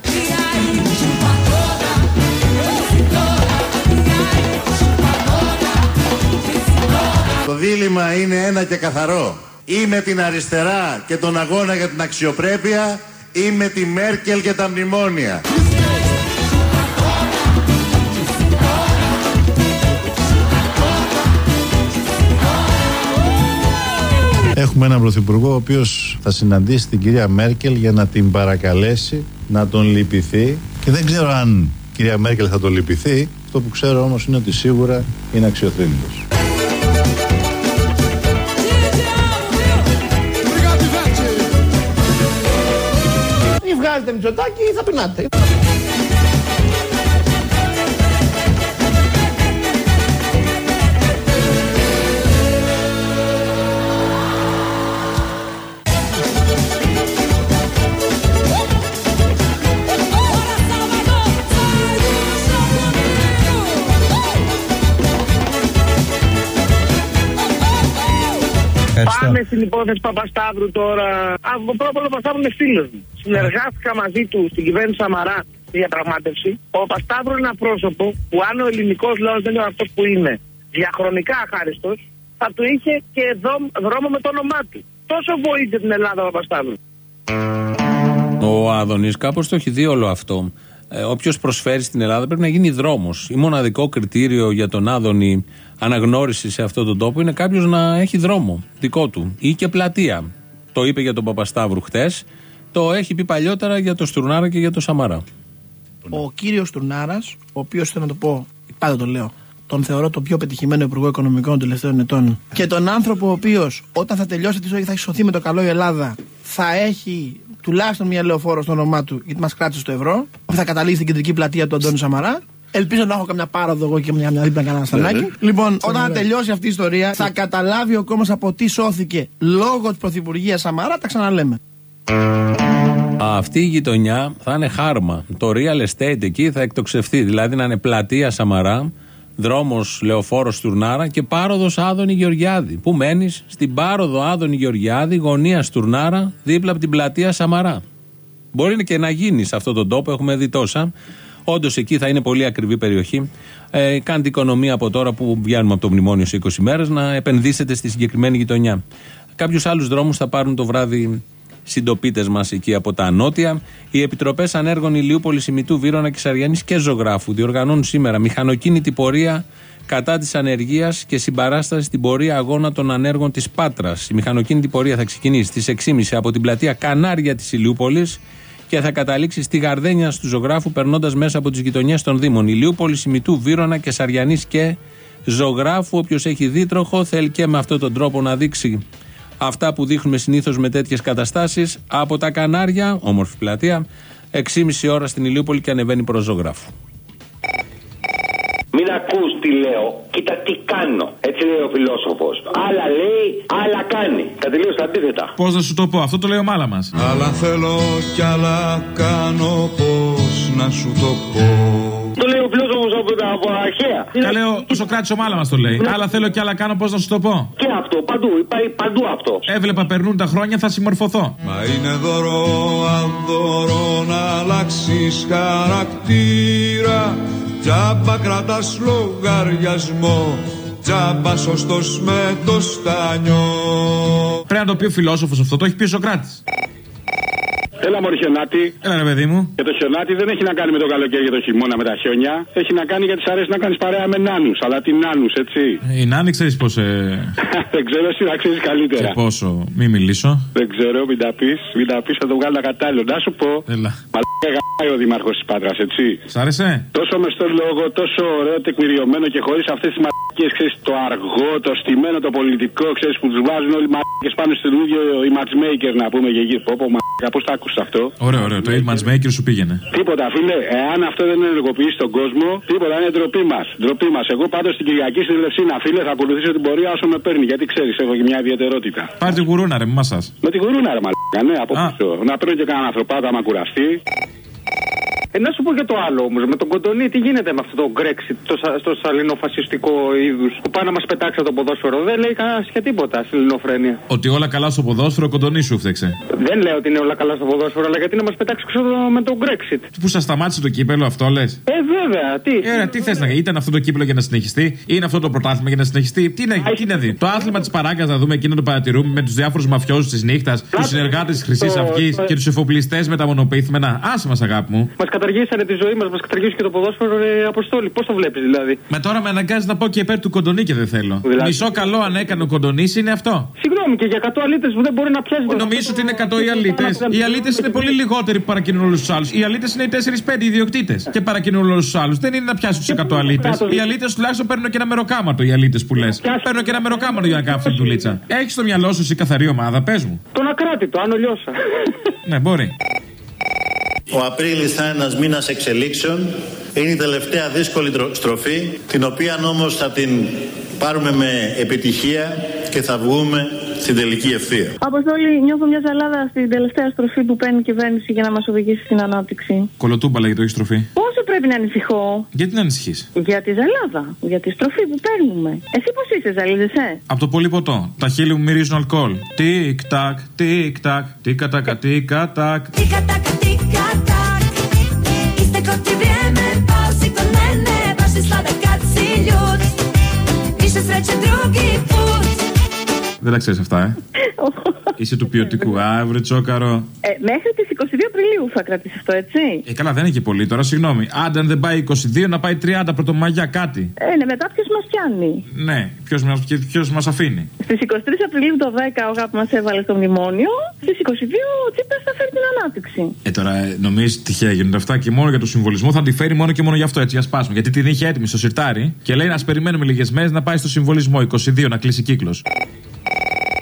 Το δίλημα είναι ένα και καθαρό. Ή με την αριστερά και τον αγώνα για την αξιοπρέπεια ή με τη Μέρκελ και τα μνημόνια. Έχουμε έναν πρωθυπουργό ο οποίος θα συναντήσει την κυρία Μέρκελ για να την παρακαλέσει να τον λυπηθεί και δεν ξέρω αν η κυρία Μέρκελ θα τον λυπηθεί. Αυτό που ξέρω όμως είναι ότι σίγουρα είναι αξιοθρύνητος. Ή βγάζετε μυτσοτάκι ή θα πεινάτε. Πάμε στην υπόθεση Παπασταύρου τώρα. Από πρώτο Παπασταύρου είναι φίλος μου. Συνεργάστηκα μαζί του στην κυβέρνηση Σαμαρά στη διαπραγμάτευση. Ο Παπασταύρου είναι ένα πρόσωπο που αν ο ελληνικός λαός δεν είναι αυτός που είναι, διαχρονικά αχάριστος, θα του είχε και δρόμο, δρόμο με το όνομά του. Τόσο βοήθησε την Ελλάδα ο Παπασταύρου. Ο Άδωνη κάπως το έχει δει όλο αυτό. Ε, Όποιος προσφέρει στην Ελλάδα πρέπει να γίνει δρόμος. Η μοναδικό κριτήριο για τον Άδωνη αναγνώριση σε αυτόν τον τόπο είναι κάποιος να έχει δρόμο δικό του ή και πλατεία. Το είπε για τον Παπασταύρου χτες. Το έχει πει παλιότερα για τον Στουρνάρα και για τον Σαμαρά. Ο κύριος Τουρνάρα, ο οποίος θέλω να το πω, πάντα το λέω, τον θεωρώ το πιο πετυχημένο υπουργό οικονομικών των τελευταίων ετών. Και τον άνθρωπο ο οποίος όταν θα τελειώσει τη ζωή και θα έχει σωθεί με το καλό η Ελλάδα, θα έχει τουλάχιστον μια λεωφόρο στο όνομά του, γιατί μας κράτησε το ευρώ, που θα καταλήξει στην κεντρική πλατεία του Αντώνη Σαμαρά. Ελπίζω να έχω καμιά πάροδο εγώ και μια, μια δίπλα κανένα στανάκι. Λοιπόν, όταν θα τελειώσει αυτή η ιστορία, θα καταλάβει ο κόμμα από τι σώθηκε λόγω της πρωθυπουργίας Σαμαρά, τα ξαναλέμε. Αυτή η γειτονιά θα είναι χάρμα. Το real estate εκεί θα εκτοξευθεί. Δηλαδή να είναι πλατεία Σαμαρά, δρόμος Λεωφόρος Τουρνάρα και πάροδος Άδωνη Γεωργιάδη. Πού μένεις, στην πάροδο Άδωνη Γεωργιάδη, γωνίας Τουρνάρα, δίπλα από την πλατεία Σαμαρά. Μπορεί και να γίνει σε αυτόν τον τόπο, έχουμε δει τόσα. Όντως εκεί θα είναι πολύ ακριβή περιοχή. Ε, κάντε οικονομία από τώρα που βγαίνουμε από το μνημόνιο σε 20 μέρες να επενδύσετε στη συγκεκριμένη γειτονιά. Κάποιους άλλους δρόμους θα πάρουν το βράδυ συντοπίτες μας εκεί από τα νότια. Οι επιτροπές ανέργων Ηλιούπολη, Ημιτού, Βύρονα και Σαριανή και Ζωγράφου διοργανώνουν σήμερα μηχανοκίνητη πορεία κατά της ανεργίας και συμπαράστασης στην πορεία αγώνα των ανέργων της Πάτρας. Η μηχανοκίνητη πορεία θα ξεκινήσει στις 6.30 από την πλατεία Κανάρια της Ηλιούπολης και θα καταλήξει στη Γαρδένια του Ζωγράφου περνώντας μέσα από τις γειτονιές των Δήμων Ηλιούπολη, Ημιτού, Βύρονα και Σαριανή και Ζωγράφου. Όποιος έχει δίτροχο θέλει και με αυτόν τον τρόπο να δείξει αυτά που δείχνουμε συνήθως με τέτοιες καταστάσεις από τα Κανάρια, όμορφη πλατεία, 6,5 ώρα στην Ηλιούπολη και ανεβαίνει προς Ζωγράφου. Μην ακούς τι λέω, κοίτα τι κάνω. Έτσι λέει ο φιλόσοφος. Άλλα λέει, άλλα κάνει. Τα τελείω τα αντίθετα. Πώς να σου το πω, αυτό το λέει ο μάλα μα. Άλλα θέλω κι άλλα κάνω πως να σου το πω. Το λέει ο φιλόσοφο από τα από αρχαία. Καλέ, ο, ο Σοκράτης ο Μάλα μας το λέει. Άλλα θέλω και άλλα κάνω, πώς να σου το πω; Και αυτό, παντού, υπάρχει παντού αυτό. Έβλεπα περνούν τα χρόνια, θα συμμορφωθώ. Μα είναι δώρο, αν δώρο να αλλάξεις χαρακτήρα Τζάμπα κρατάς λογαριασμό Τζάμπα σωστός με το στάνιο Πρέπει να το πει ο φιλόσοφος αυτό, το έχει πει ο Σοκράτης. Έλα, Μωρή χιονάτη. Έλα, ρε παιδί μου. Και το χιονάτι δεν έχει να κάνει με το καλοκαίρι και το χειμώνα με τα χιόνια. Έχει να κάνει γιατί σ' αρέσει να κάνεις παρέα με νάνους. Αλλά τι νάνους, έτσι. Η Νάνη ξέρεις πώς. Ε... δεν ξέρω, εσύ να ξέρεις καλύτερα. και πόσο. Μη μιλήσω. Δεν ξέρω, μην τα πεις. Μην τα πεις, θα το βγάλω κατάλληλο. Να σου πω. Έλα. Μαλάκα γαμάει ο δήμαρχος της Πάτρας, έτσι. Σ' άρεσε; Τόσο μες στον λόγο, τόσο ωραίο, τεκμηριωμένο και χωρίς αυτές τις μαλακίες, ξέρεις, το αργό, το στημένο, το πολιτικό, ξέρεις, που τους βάζουν όλοι μαλακίες πάνω στον ίδιο οι matchmakers να πούμε και εκεί. Πω, πω, μαλάκα, πώς τα άκουσα αυτό; Ωραίο, ωραίο. Το matchmaker σου πήγαινε. Τίποτα, φίλε. Εάν αυτό δεν ενεργοποιήσει τον κόσμο, τίποτα είναι ντροπή μας. Ντροπή μας. Εγώ πάντω την Κυριακή στην Ελευσίνα, φίλε, θα ακολουθήσω την πορεία όσο με παίρνει. Γιατί ξέρεις, έχω και μια ιδιαιτερότητα. Πάρε την γουρούνα, ρε, μα σα. Με την γουρούνα, ρε, μαλάκα, ναι, από πίσω. Να παίρνω και κανένα ανθρωπάτα, άμα κουραστεί. Ε, να σου πω για το άλλο όμως. Με τον Κοντονί, τι γίνεται με αυτό το Brexit, το, σα- στο σαλινοφασιστικό είδους που πάει να μας πετάξει από το ποδόσφαιρο. Δεν λέει κανένας και τίποτα στην ελληνοφρένεια. Ότι όλα καλά στο ποδόσφαιρο, κοντονί σου φταίξε. Δεν λέω ότι είναι όλα καλά στο ποδόσφαιρο, αλλά γιατί να μας πετάξει ξέρω με το Brexit; Που σας σταμάτησε το κύπελο, αυτό λες; Ε, βέβαια, τι; Ε, τι θες να γίνει, ήταν αυτό το κύπελο για να συνεχιστεί, ή είναι αυτό το πρωτάθλημα για να συνεχιστεί; Τι να, τι να δει; Το άθλημα της παράγκας να δούμε εκεί να το παρατηρούμε με τους διάφορους μαφιόζους της νύχτας, τους συνεργάτες της Χρυσής το- Αυγής το- και τους εφοπλιστές με τα μονοπίθμενα. Άσε μας, αγάπη μου. Μας καταργήσανε τη ζωή μας, μας καταργήσουν και το ποδόσφαιρο, ρε Αποστόλη. Πώς το βλέπεις δηλαδή; Με τώρα με αναγκάζει να πω και υπέρ του κοντονί και δεν θέλω. Δηλαδή- Μισό καλό αν έκανε ο κοντονί είναι αυτό. Συγγνώμη, και για 100 αλήτες που δεν μπορεί να πιάσει. Νομίζω ότι είναι 100 οι αλήτες. Οι αλήτες είναι πολύ λιγότεροι που παρακινούν όλους τους άλλους. Οι αλήτες είναι οι 4-5 ιδιοκτήτες και παρακινούν όλους τους άλλους. Δεν είναι να πιάσουν τους 100 αλήτες. Οι αλήτες τουλάχιστον παίρνουν και ένα μεροκάματο οι αλήτες που λες. Παίρνουν και ένα μεροκάματο για να κάνουν αυτή την δουλίτσα. Έχεις στο μυαλό σου εσύ καθαρή ομάδα, πες μου. Τον ακράτητο, αν λιώσα. Ναι, μπορεί. Ο Απρίλης θα είναι ένας μήνας εξελίξεων. Είναι η τελευταία δύσκολη τρο- στροφή, την οποία όμως θα την πάρουμε με επιτυχία και θα βγούμε στην τελική ευθεία. Αποστόλη, νιώθω μια ζαλάδα στην τελευταία στροφή που παίρνει η κυβέρνηση για να μας οδηγήσει στην ανάπτυξη. Κολοτούμπα λέγεται, όχι στροφή. Πόσο πρέπει να ανησυχώ; Γιατί να ανησυχείς. για τη ζαλάδα, για τη στροφή που παίρνουμε. Εσύ πώς είσαι, ζαλίζεσαι. Από το πολύ ποτό. Τα χείλη μου μυρίζουν αλκοόλ. Τικ τακ, τικ τακ, τίκα τακ, τίκα τακ. Tika taka Δεν τα ξέρεις αυτά, ε; Είσαι του ποιοτικού. Α, βρε τσόκαρο. Ε, μέχρι τις 22 Απριλίου θα κρατήσει αυτό, έτσι. Ε, καλά, δεν είναι και πολύ τώρα, συγγνώμη. Άντε, αν δεν πάει 22, να πάει 30 πρωτομαγιά, κάτι. Ε, ναι, μετά ποιος μας πιάνει; Ναι, ποιος μας, ποιος μας αφήνει. Στις 23 Απριλίου το 10 ο ΓΑΠ μας έβαλε στο μνημόνιο. Στις 22 ο Τσίπρας θα φέρει την ανάπτυξη. Ε, τώρα ε, νομίζεις τυχαία γίνονται αυτά και μόνο για το συμβολισμό θα τη φέρει μόνο και μόνο γι' αυτό έτσι για σπάσουμε. Γιατί την είχε έτοιμη στο σιρτάρι και λέει να ας περιμένουμε λίγες μέρες να πάει στο συμβολισμό 22 να κλείσει κύκλος.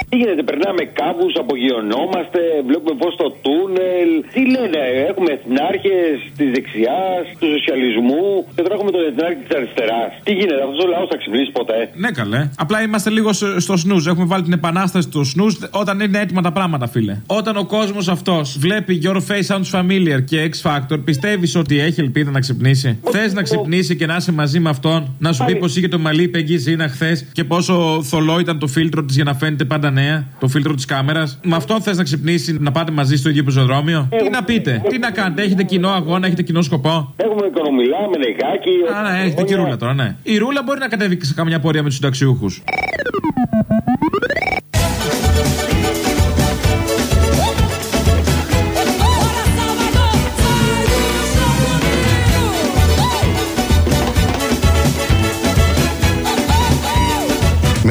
Τι γίνεται, περνάμε κάπου, απογειωνόμαστε, βλέπουμε φω στο τούνελ. Τι λένε, έχουμε εθνάρχες της δεξιάς, του σοσιαλισμού και τώρα έχουμε τον εθνάρχη της αριστεράς. Τι γίνεται, αυτός ο λαός θα ξυπνήσει ποτέ; Ναι, καλέ. Απλά είμαστε λίγο στο στο snooze. Έχουμε βάλει την επανάσταση του snooze όταν είναι έτοιμα τα πράγματα, φίλε. Όταν ο κόσμος αυτός βλέπει Your Face Sounds Familiar και X Factor, πιστεύεις ότι έχει ελπίδα να ξυπνήσει; Θες να ξυπνήσει και να είσαι μαζί με αυτόν, να σου πει πως είχε το μαλλί Πεγγί Ζήνα χθες και πόσο θολό ήταν το φίλτρο της για να φαίνεται πάντα νέα, το φίλτρο της κάμερας. Με αυτόν θες να ξυπνήσει να πάτε μαζί στο ίδιο πεζοδρόμιο; Τι να πείτε, τι να κάνετε, έχετε κοινό αγώνα, έχετε κοινό σκοπό; Έχουμε οικονομιλά, με νεκάκι. Α, ναι, έχετε και ρούλα τώρα, ναι. Η ρούλα μπορεί να κατέβει σε καμιά πορεία με τους συνταξιούχους.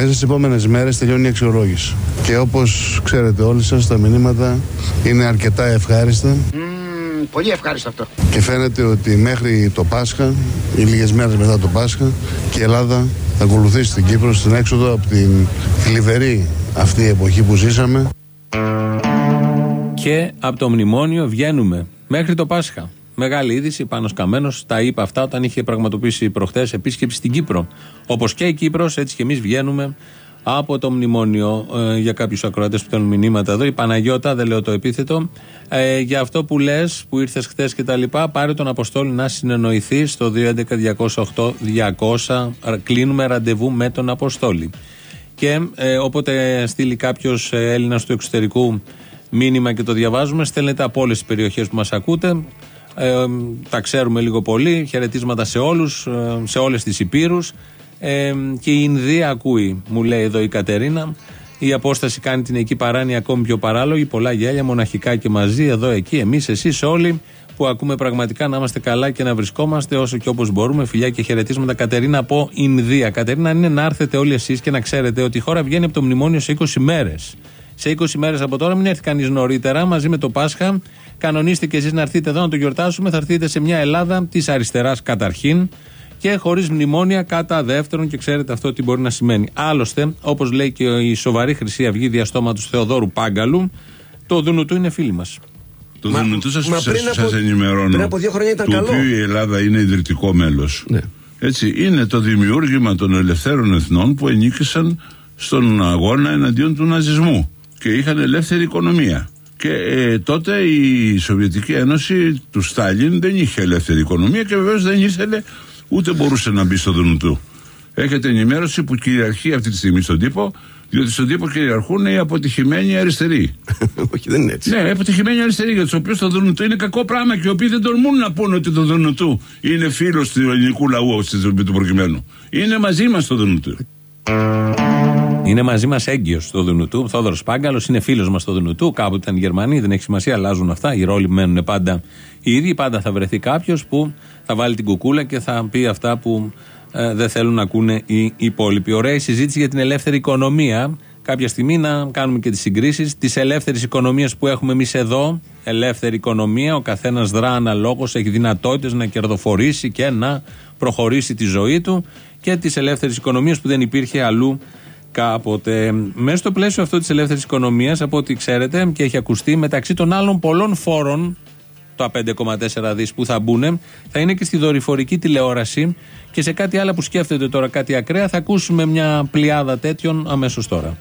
Μέσα στις επόμενες μέρες τελειώνει η αξιολόγηση. Και όπως ξέρετε όλοι σας, τα μηνύματα είναι αρκετά ευχάριστα πολύ ευχάριστο αυτό. και φαίνεται ότι μέχρι το Πάσχα ή λίγες μέρες μετά το Πάσχα και η Ελλάδα θα ακολουθήσει την Κύπρο στην έξοδο από την θλιβερή αυτή εποχή που ζήσαμε. Και από το μνημόνιο βγαίνουμε μέχρι το Πάσχα. Μεγάλη είδηση, πάνω Καμένος τα είπε αυτά όταν είχε πραγματοποιήσει προχθές επίσκεψη στην Κύπρο. Όπως και η Κύπρος, έτσι και εμείς βγαίνουμε από το μνημόνιο ε, για κάποιους ακροατές που θέλουν μηνύματα εδώ. Η Παναγιώτα, δεν λέω το επίθετο. Ε, για αυτό που λες, που ήρθες χθες και τα λοιπά, πάρε τον Αποστόλη να συνεννοηθεί στο 211-208-200. Κλείνουμε ραντεβού με τον Αποστόλη. Και ε, όποτε στείλει κάποιος Έλληνας του εξωτερικού μήνυμα και το διαβάζουμε, στέλνετε από όλες τις περιοχές που μας ακούτε. Ε, τα ξέρουμε λίγο πολύ. Χαιρετίσματα σε όλους, ε, σε όλες τις υπήρους. Ε, και η Ινδία ακούει, μου λέει εδώ η Κατερίνα. Η απόσταση κάνει την εκεί παράνοια ακόμη πιο παράλογη. Πολλά γέλια, μοναχικά και μαζί, εδώ, εκεί, εμείς, εσείς, όλοι που ακούμε πραγματικά να είμαστε καλά και να βρισκόμαστε όσο και όπως μπορούμε. Φιλιά και χαιρετίσματα. Κατερίνα από Ινδία. Κατερίνα, είναι να έρθετε όλοι εσείς και να ξέρετε ότι η χώρα βγαίνει από το μνημόνιο σε 20 μέρες. Σε 20 μέρες από τώρα, μην έρθει κανείς νωρίτερα μαζί με το Πάσχα. Κανονίστε και εσείς να έρθετε εδώ να το γιορτάσουμε. Θα έρθετε σε μια Ελλάδα της αριστεράς καταρχήν και χωρίς μνημόνια κατά δεύτερον και ξέρετε αυτό τι μπορεί να σημαίνει. Άλλωστε, όπως λέει και η σοβαρή Χρυσή Αυγή διαστόματο Θεοδόρου Πάγκαλου, το Δουνουτού είναι φίλοι μας. Το Δουνουτού σα μα πριν από- ενημερώνω. πριν από δύο χρόνια ήταν του καλό. οποίου η Ελλάδα είναι ιδρυτικό μέλος. Ναι. Έτσι, είναι το δημιούργημα των ελευθέρων εθνών που ενίκησαν στον αγώνα εναντίον του ναζισμού και είχαν ελεύθερη οικονομία. Και ε, τότε η Σοβιετική Ένωση του Στάλιν δεν είχε ελεύθερη οικονομία και βεβαίως δεν ήθελε ούτε μπορούσε να μπει στο Δουνουτού. Έχετε ενημέρωση που κυριαρχεί αυτή τη στιγμή στον τύπο, διότι στον τύπο κυριαρχούν οι αποτυχημένοι αριστεροί. Όχι, δεν είναι έτσι. Ναι, αποτυχημένοι αριστεροί για τους οποίους το Δουνουτού είναι κακό πράγμα και οι οποίοι δεν τολμούν να πούνε ότι το Δουνουτού είναι φίλος του ελληνικού λαού του προκειμένου. Είναι μαζί μας το Δουνουτού. Είναι μαζί μας έγκυος στο Δουνουτού. Θόδωρος Πάγκαλος είναι φίλος μας στο Δουνουτού. Κάπου ήταν Γερμανοί, δεν έχει σημασία, αλλάζουν αυτά. Οι ρόλοι μένουν πάντα οι ίδιοι. Πάντα θα βρεθεί κάποιος που θα βάλει την κουκούλα και θα πει αυτά που ε, δεν θέλουν να ακούνε οι υπόλοιποι. Ωραία η συζήτηση για την ελεύθερη οικονομία. Κάποια στιγμή να κάνουμε και τις συγκρίσεις της ελεύθερης οικονομίας που έχουμε εμείς εδώ. Ελεύθερη οικονομία, ο καθένας δρά αναλόγως, έχει δυνατότητες να κερδοφορήσει και να προχωρήσει τη ζωή του. Και της ελεύθερης οικονομίας που δεν υπήρχε αλλού κάποτε. Μέσα στο πλαίσιο αυτό της ελεύθερης οικονομίας, από ό,τι ξέρετε και έχει ακουστεί, μεταξύ των άλλων πολλών φόρων, τα 5,4 δις που θα μπουν, θα είναι και στη δορυφορική τηλεόραση και σε κάτι άλλο που σκέφτεται τώρα κάτι ακραία. Θα ακούσουμε μια πλειάδα τέτοιων αμέσως τώρα.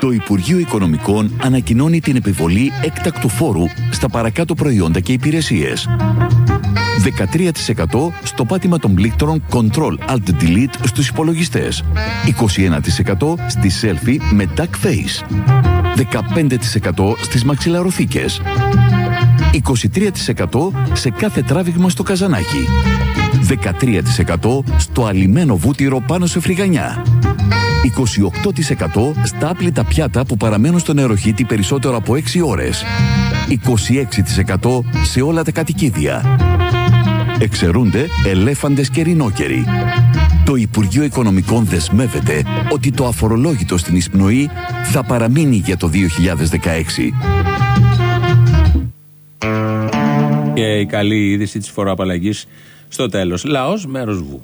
Το Υπουργείο Οικονομικών ανακοινώνει την επιβολή έκτακτου φόρου στα παρακάτω προϊόντα και υπηρεσίες. 13% στο πάτημα των πλήκτρων Control Alt Delete στους υπολογιστές. 21% στη selfie με duck face. 15% στις μαξιλαροθήκες. 23% σε κάθε τράβηγμα στο καζανάκι. 13% στο αλυμένο βούτυρο πάνω σε φρυγανιά. 28% στα άπλυτα πιάτα που παραμένουν στο νεροχύτη περισσότερο από 6 ώρες. 26% σε όλα τα κατοικίδια. Εξαιρούνται ελέφαντες και ρινόκεροι. Το Υπουργείο Οικονομικών δεσμεύεται ότι το αφορολόγητο στην εισπνοή θα παραμείνει για το 2016. Και η καλή είδηση της φοροαπαλλαγής στο τέλος. Λαός, μέρος βου.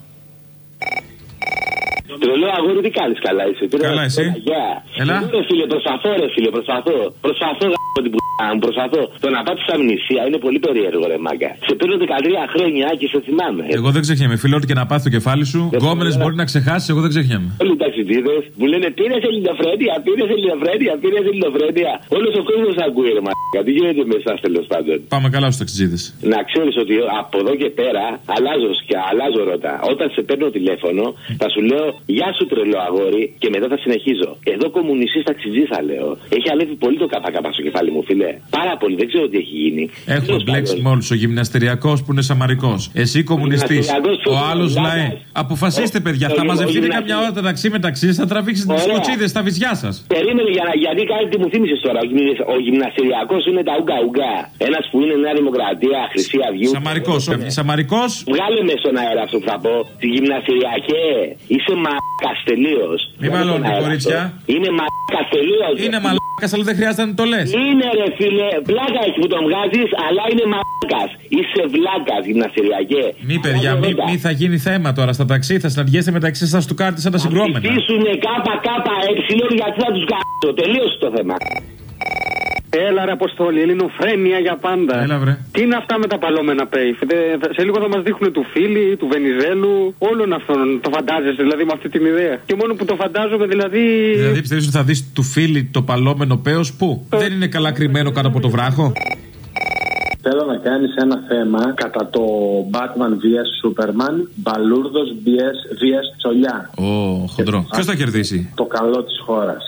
Τρελό αγόρι, τι κάνεις καλά είσαι. Καλά, εσύ. Γεια. Έλα. Ρε φίλε, προσπαθώ, ρε φίλε, προσπαθώ. Προσπαθώ, γάμο την πουλά μου, προσπαθώ. Το να πάτε στα μνησία είναι πολύ περίεργο, ρε μάγκα. Σε παίρνω 13 χρόνια και σε θυμάμαι. Εγώ δεν ξεχνιέμαι. Φίλε, ό,τι και να πάθει το κεφάλι σου. Γκόμενες μπορεί να ξεχάσεις, εγώ δεν ξεχνιέμαι. Όλοι οι ταξιτζίδες μου λένε πήρε ελληνοφρένεια, πήρε ελληνοφρένεια, πήρε ελληνοφρένεια. Όλος ο κόσμος ακούει, ρε μάγκα. Τι γίνεται με εσά τέλος πάντων. Πάμε καλά στους ταξιτζίδες. Να ξέρεις ότι από εδώ και πέρα αλλάζω και αλλάζω ρώτα. Όταν σε παίρνω τηλέφωνο, θα σου λέω Γεια σου τρελό αγόρι και μετά θα συνεχίζω. Εδώ κομμουνιστής ταξιτζή θα λέω. Έχει ανέβει πολύ το ΚΚ στο κεφάλι μου, φιλέ. Πάρα πολύ, δεν ξέρω τι έχει γίνει. Έχουμε μπλέξει με όλου. Ο γυμναστεριακό που είναι σαμαρικός. Εσύ κομμουνιστής. γυμναστεριακός που Ο είναι άλλος λάθος. λαέ. Αποφασίστε, Ο- παιδιά. ο Θα γυμ- μαζευτείτε ο καμιά γυμναστεριακός. ώρα ταξί μεταξύ σα. Θα τραβήξετε τις Ωραία. κοτσίδε στα βυζιά σας. Περίμενε για, να- γιατί κάτι τι μου θύμισες τώρα. Ο, γυμνασ- ο γυμναστηριακός είναι τα ουγκα ουγκα. Ένας που είναι Νέα Δημοκρατία, Χρυσή Αυγή. Σαμαρικός. Σαμαρικός. Βγάλε με στον αέρα αυτό που θα πω. Τη γυμναστηριακέ. Είσαι μαλάκα τελείως. Μη μαλώνετε, κορίτσια. Είναι μαλάκας τελείως. Είναι μαλάκας, αλλά δεν χρειάζεται να το λες. Είναι ρε φίλε, πλάκα έχει που τον βγάζεις, αλλά είναι μαλάκας. Είσαι βλάκας γυμναστηριακέ. Μη παιδιά, μη, μη θα γίνει θέμα τώρα στα ταξί. Θα συναντιέστε μεταξύ σας του κάρτε σαν τα συγκρόμενα. Ψήσουνε κάπα κάπα ε γιατί θα τους κάνω. Τελείωσε το θέμα. Έλα ρε Αποστόλη, ελληνοφρένεια για πάντα. Έλα βρε. Τι είναι αυτά με τα παλόμενα πέιφ. Δε- θα- Σε λίγο θα μας δείχνουν του Φίλη, του Βενιζέλου, όλων αυτών. Το φαντάζεσαι δηλαδή με αυτή την ιδέα; Και μόνο που το φαντάζομαι δηλαδή. Δηλαδή πιστεύεις ότι θα δεις του φίλοι το παλόμενο παίο πού; Δεν είναι καλά κρυμμένο κάτω από το βράχο; Θέλω να κάνεις ένα θέμα κατά το Batman vs Superman, Μπαλούρδος vs, vs Τσολιά. Ω, χοντρό. Ποιος θα κερδίσει; Το καλό της χώρας.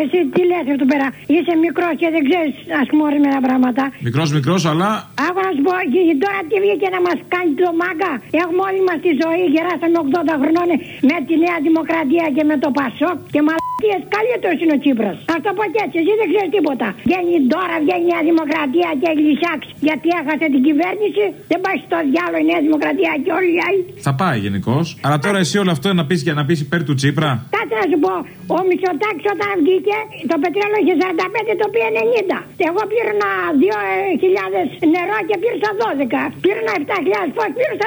Εσύ τι λες εδώ πέρα, είσαι μικρός και δεν ξέρεις ας πούμε ορισμένα πράγματα. Μικρός, μικρός, αλλά Άκου να σου πω, και τώρα τι βγήκε να μας κάνει το μάγκα; Έχουμε όλη μας τη ζωή, γεράσαμε 80 χρονών με τη Νέα Δημοκρατία και με το Πασόκ και μαλακίες. Καλύτερος είναι ο Τσίπρας. Θα το πω και έτσι, εσύ δεν ξέρεις τίποτα. Βγαίνει τώρα, βγαίνει η Νέα Δημοκρατία και έχει λυσάξει γιατί έχασε την κυβέρνηση. Δεν πάει στο διάλογο η Νέα Δημοκρατία και όλοι οι άλλοι. θα πάει γενικώς. Αλλά τώρα εσύ όλο αυτό να πεις για να πεις υπέρ του Τσίπρα; Κάτσε να σου πω, ο Μητσοτάκης όταν βγήκε το πετρέλαιο είχε 45 το οποίο 90. Εγώ πήρανα 2.000 νερό και πήρασα 12. Πήρανα 7.000 φως, πήρασα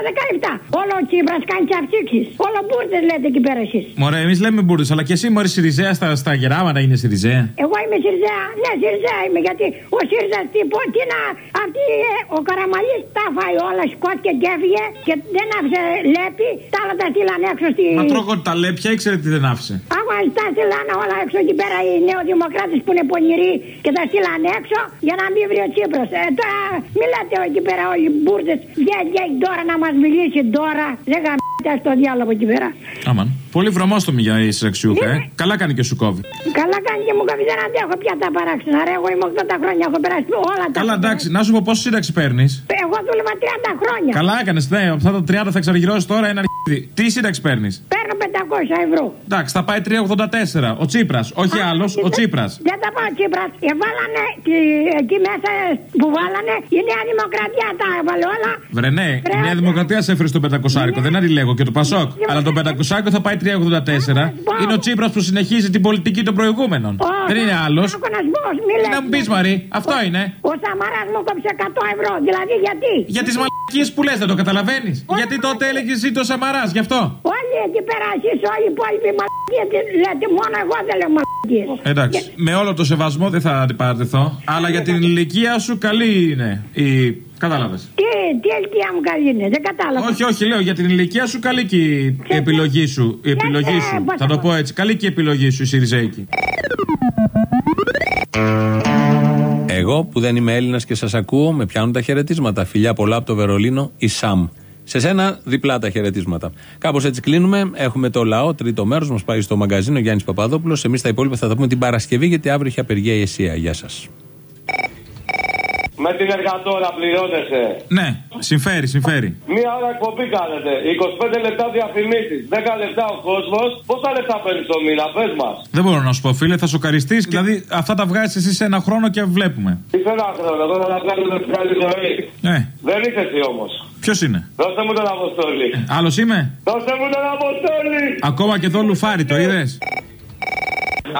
17. Όλο ο Τσίπρας κάνει τι αυξήσεις. Όλο μπουρδες λέτε εκεί πέρα εσείς. Μωρέ, εμείς λέμε μπουρδε, αλλά και εσύ μωρέ Σιριζέα στα, στα γεράματα είναι Σιριζέα. Εγώ είμαι Σιριζέα. Ναι, Σιριζέα είμαι γιατί ο Σιριζέα τι, πω- τι να. Αυτή, ε, ο Καραμαλής τα φάει όλα, σκότηκε και έφυγε και δεν άφησε λέπη. Τα άλλα τα στείλαν έξω στη. Μα τρώγω τα λέπια, ήξερε τι δεν άφησε. Άγω τα στείλαν όλα έξω εκεί πέρα οι νεοδημοκράτες που είναι πονηροί και τα στείλαν έξω για να μην βρει ο Τσίπρος. Ε, τώρα μιλάτε εκεί πέρα όλοι οι μπουρδες. Βγαίνει βγαίνει τώρα να μας μιλήσει τώρα. Δεν γαμμάτε στο διάλογο εκεί πέρα. Άμαν. Πολύ βρωμόστομη για η συνταξιούχα, ε. Καλά κάνει και σου κόβει. Καλά κάνει και μου κόβει δεν αντέχω πια τα παράξενα. Ρε, εγώ είμαι 80 χρόνια, έχω περάσει όλα τα. Καλά, εντάξει, να σου πω πόσο σύνταξη παίρνεις. Εγώ δούλευα 30 χρόνια. Καλά έκανες, ναι, από αυτά τα 30 θα εξαργυρώσει τώρα ένα αρχίδι. Τι σύνταξη παίρνεις; Παίρνω 500 ευρώ. Εντάξει, θα πάει 384. Ο Τσίπρας, όχι άλλος, ο Τσίπρας. Δεν τα πάω Τσίπρας. Εβάλανε τη- εκεί μέσα που βάλανε η Νέα Δημοκρατία τα έβαλε όλα. Βρε, ναι, η Νέα Δημοκρατία σε έφερε στο 500 δεν αντιλέγω και το Πασόκ. Αλλά το 500 θα πάει 384. Είναι ο Τσίπρας που συνεχίζει την πολιτική των προηγούμενων. Δεν είναι άλλος. Άκου να σου πω, μη λες. Να μου πεις, Μαρή, αυτό είναι. Ο Σαμαράς μου κόψε 100 ευρώ. Δηλαδή γιατί; Για τις μαλακίε που λες, δεν το καταλαβαίνεις. Γιατί τότε έλεγες ζήτω Σαμαρά, γι' αυτό. Όλοι εκεί πέρα εσείς όλοι οι υπόλοιποι μαλακίες λέτε μόνο εγώ δεν λέω μαλακίες. Εντάξει, με όλο το σεβασμό δεν θα αντιπαρατεθώ. Αλλά για την ηλικία σου καλή είναι η. Κατάλαβες. Τι, τι ελκυά μου καλή είναι, δεν κατάλαβα. Όχι, όχι, λέω για την ηλικία σου καλή και η επιλογή σου. Η επιλογή σου. πώς Θα το πω έτσι. Καλή και η επιλογή σου, η Σιριζέικη. Εγώ που δεν είμαι Έλληνας και σας ακούω, με πιάνουν τα χαιρετίσματα. Φιλιά πολλά από το Βερολίνο, η Σαμ. Σε σένα διπλά τα χαιρετίσματα. Κάπως έτσι κλείνουμε. Έχουμε το λαό, τρίτο μέρος. Μας πάει στο μαγκαζίνο Γιάννης Παπαδόπουλος. Εμείς τα υπόλοιπα θα τα πούμε την Παρασκευή, γιατί αύριο έχει απεργία η ΕΣΥΑ. Γεια σας. Με την εργατόρα πληρώνεσαι. Ναι, συμφέρει, συμφέρει. Μία ώρα εκπομπή κάνετε. 25 λεπτά διαφημίσεις. 10 λεπτά ο κόσμος. Πόσα λεπτά παίρνεις το μήνα, πες μας. Δεν μπορώ να σου πω, φίλε, θα σοκαριστείς. Δηλαδή, αυτά τα βγάζεις εσύ σε ένα χρόνο και βλέπουμε. Τι θέλω να χρόνο, εδώ θα τα βγάλουμε στην καλή ζωή. Ναι. Δεν είσαι εσύ όμως. Ποιος είναι, Δώστε μου τον Αποστόλη. Άλλος είμαι; Δώστε μου τον Αποστόλη. Ακόμα και εδώ λουφάρι, το είδες;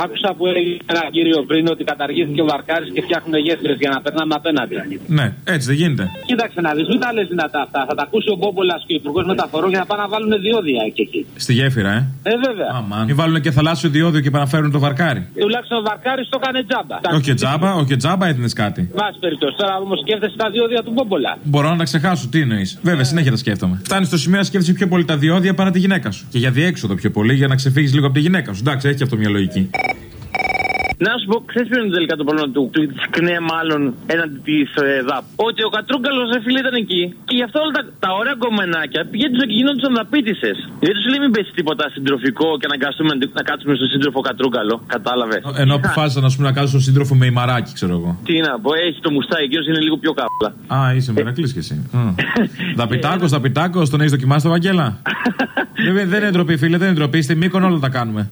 Άκουσα που έλεγε ένα κύριο πριν ότι καταργήθηκε ο Βαρκάρης και φτιάχνουν γέφυρες για να περνάμε απέναντι. Ναι, έτσι δεν γίνεται. Κοίταξε να δεις, μην τα λες δυνατά αυτά. Θα τα ακούσει ο Μπόμπολας και ο Υπουργός Μεταφορών για να πάνε να βάλουν διόδια και εκεί. Στη γέφυρα, ε. Ε, βέβαια. Αμάν. Μην βάλουν και θαλάσσιο διόδιο και παραφέρουν το βαρκάρι. Τουλάχιστον ο Βαρκάρης το έκανε τζάμπα. Όχι και τζάμπα, όχι και τζάμπα έδινες κάτι. Βάση περιπτώσει. Τώρα όμως σκέφτεσαι τα διόδια του Μπόμπολα. Μπορώ να τα ξεχάσω, τι εννοείς. Βέβαια, συνέχεια τα σκέφτομαι. Φτάνεις στο σημείο να σκέφτεσαι πιο πολύ τα διόδια παρά τη γυναίκα σου. Και για διέξοδο πιο πολύ για να ξεφύγεις λίγο από τη γυναίκα σου. Εντάξει, έχει και αυτό μια λογική. Να σου πω, ξέρεις ποιο είναι τελικά το πρόβλημα του, του της ΚΝΕ, μάλλον έναντι της ε, ΔΑΠ; Ότι ο Κατρούγκαλος ρε φίλε ήταν εκεί και γι' αυτό όλα τα, τα ωραία κομμενάκια πηγαίνουν και γίνονταν αναπίτησες. Δεν τους λέει μην πέσει τίποτα συντροφικό και αναγκαστούμε να, να κάτσουμε στον σύντροφο Κατρούγκαλο. Κατάλαβες. Ενώ αποφάσισαν να, πούμε, να κάνω στον σύντροφο με ημαράκι, ξέρω εγώ. Τι να πω, έχει το μουστάκι, εκείνο είναι λίγο πιο κάπλα. Α, είσαι μερακλή κι εσύ. Δαπιτάκος, δαπιτάκος, τον έχεις δοκιμάσει το Βαγγέλα; δεν, δεν είναι ντροπή, φίλε, δεν είναι ντροπή. Στη μήκον όλα τα κάνουμε.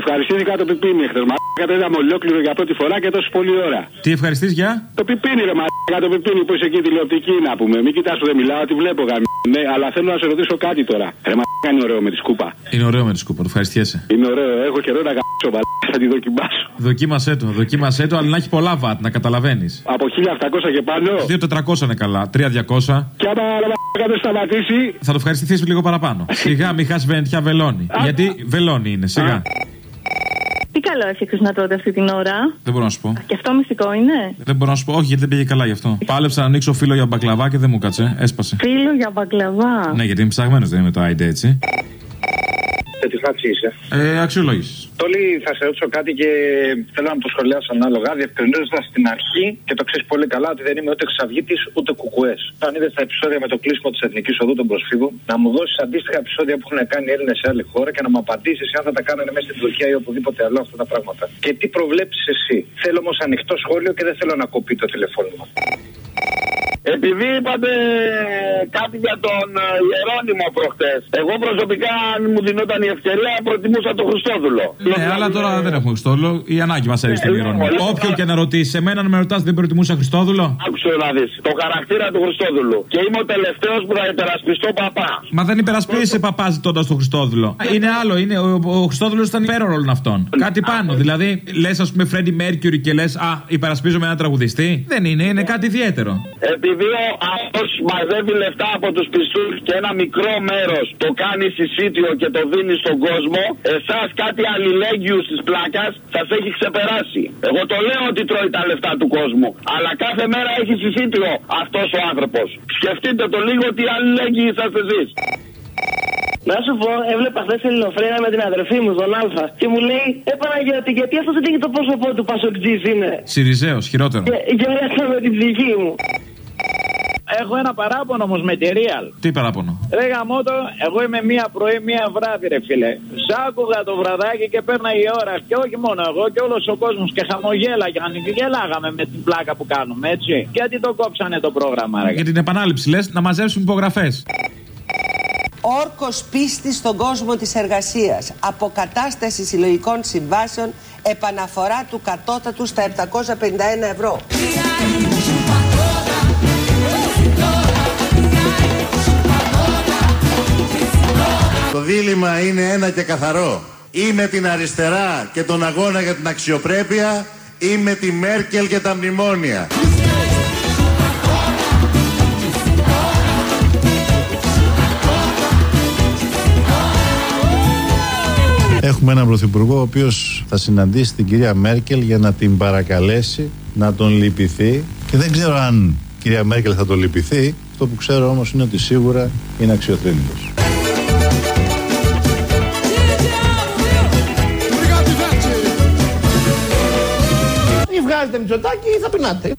Ευχαριστήθηκα το πιπίνι εχθέ. Μα το είδαμε ολόκληρο για πρώτη φορά και τόσο πολλή ώρα. Τι ευχαριστείς για; Το πιπίνι, ρε μα το πιπίνι που είσαι εκεί τηλεοπτική να πούμε. Μην κοιτάς που δεν μιλάω, τη βλέπω γαμ. Ναι, αλλά θέλω να σε ρωτήσω κάτι τώρα. Ρε μα είναι ωραίο με τη σκούπα. Είναι ωραίο με τη σκούπα, το ευχαριστιέσαι. Είναι ωραίο, έχω καιρό να γαμίσω μπαλ. Θα τη δοκιμάσω. Δοκίμασέ το, δοκίμασέ το, αλλά να έχει πολλά βατ, να καταλαβαίνεις. Από 1700 και πάνω. 2400 είναι καλά, 3200. Και άμα ρε μα δεν σταματήσει. Θα το ευχαριστηθείς λίγο παραπάνω. Σιγά, μη χάσει βεντιά βελόνι. Γιατί βελόνι είναι, σιγά. Τι καλό έφτιαξε να τρώτε αυτή την ώρα. Δεν μπορώ να σου πω. Και αυτό μυστικό είναι. Δεν μπορώ να σου πω, όχι, γιατί δεν πήγε καλά γι' αυτό. Πάλεψα να ανοίξω φύλλο για μπακλαβά και δεν μου κάτσε. Έσπασε. Φίλο για μπακλαβά. Ναι, γιατί είμαι ψαγμένος, δεν είμαι το ID έτσι. Σε τι φάση είσαι; Ε, αξιολόγησης. Τόλι, θα σε ρωτήσω κάτι και θέλω να το σχολιάσω ανάλογα, διευκρινίζοντας στην αρχή και το ξέρεις πολύ καλά ότι δεν είμαι ούτε Ξαβγίτη ούτε Κουκουές. Αν είδες τα επεισόδια με το κλείσιμο της Εθνικής Οδού των Προσφύγων, να μου δώσεις αντίστοιχα επεισόδια που έχουν κάνει οι Έλληνες σε άλλη χώρα και να μου απαντήσεις αν θα τα κάνανε μέσα στην Τουρκία ή οπουδήποτε άλλο αυτά τα πράγματα. Και τι προβλέψεις εσύ; Θέλω όμως ανοιχτό σχόλιο και δεν θέλω να κοπεί το τηλεφώνημα. Επειδή είπατε κάτι για τον ε, Ιερώνυμο προχτές. Εγώ προσωπικά, αν μου δινόταν η ευκαιρία, προτιμούσα τον Χριστόδουλο. Ναι, αλλά τώρα δεν έχουμε Χριστόδουλο. Η ανάγκη μας έριξε τον Ιερώνυμο. Όποιον και να ρωτήσει, εμένα να με ρωτάς δεν προτιμούσα Χριστόδουλο; Άκουσε να δεις το χαρακτήρα του Χριστόδουλου. Και είμαι ο τελευταίος που θα υπερασπιστώ παπά. Μα δεν υπερασπίζεσαι παπά ζητώντα τον Χριστόδουλο. Είναι άλλο, είναι, ο, ο Χριστόδουλος ήταν υπέρ όλων αυτών. Κάτι πάνω. Δηλαδή, λες, ας πούμε, Φρέντι Μέρκιουρι και λες, Α, υπερασπίζομαι ένα τραγουδιστή. Δεν είναι, είναι κάτι ιδιαίτερο. Επειδή αυτό μαζεύει λεφτά από τους πιστού και ένα μικρό μέρος το κάνει συσίτιο και το δίνει στον κόσμο, εσάς κάτι αλληλέγγυου τη πλάκα σας έχει ξεπεράσει. Εγώ το λέω ότι τρώει τα λεφτά του κόσμου. Αλλά κάθε μέρα έχει συσίτιο αυτός ο άνθρωπος. Σκεφτείτε το λίγο τι αλληλέγγυοι είσαστε εσείς. Να σου πω, έβλεπα χθες Ελληνοφρένα με την αδερφή μου, τον Αλφα, και μου λέει, Ε Παναγιώτη, γιατί αυτό δεν έχει το πρόσωπό του Πασοκτζή είναι; Σιριζέος, χειρότερο. Και γέλασα με την ψυχή μου. Έχω ένα παράπονο όμως με τη Real. Τι παράπονο; Ρε γαμότο, εγώ είμαι μία πρωί, μία βράδυ, ρε φίλε. Σ' άκουγα το βραδάκι και παίρνα η ώρα. Και όχι μόνο εγώ και όλος ο κόσμος. Και χαμογέλαγαν. Και γελάγαμε με την πλάκα που κάνουμε, έτσι. Γιατί το κόψανε το πρόγραμμα, ρε. Για την επανάληψη λες να μαζέψουν υπογραφές. Όρκος πίστης στον κόσμο της εργασίας, αποκατάσταση συλλογικών συμβάσεων, επαναφορά του κατώτατου στα 751 ευρώ. Το δίλημα είναι ένα και καθαρό. Ή με την αριστερά και τον αγώνα για την αξιοπρέπεια ή με τη Μέρκελ και τα μνημόνια. Έχουμε έναν πρωθυπουργό ο οποίος θα συναντήσει την κυρία Μέρκελ για να την παρακαλέσει να τον λυπηθεί και δεν ξέρω αν η κυρία Μέρκελ θα τον λυπηθεί. Αυτό που ξέρω όμως είναι ότι σίγουρα είναι αξιοθρύνητος. Ή βγάζετε Μητσοτάκη ή θα πεινάτε.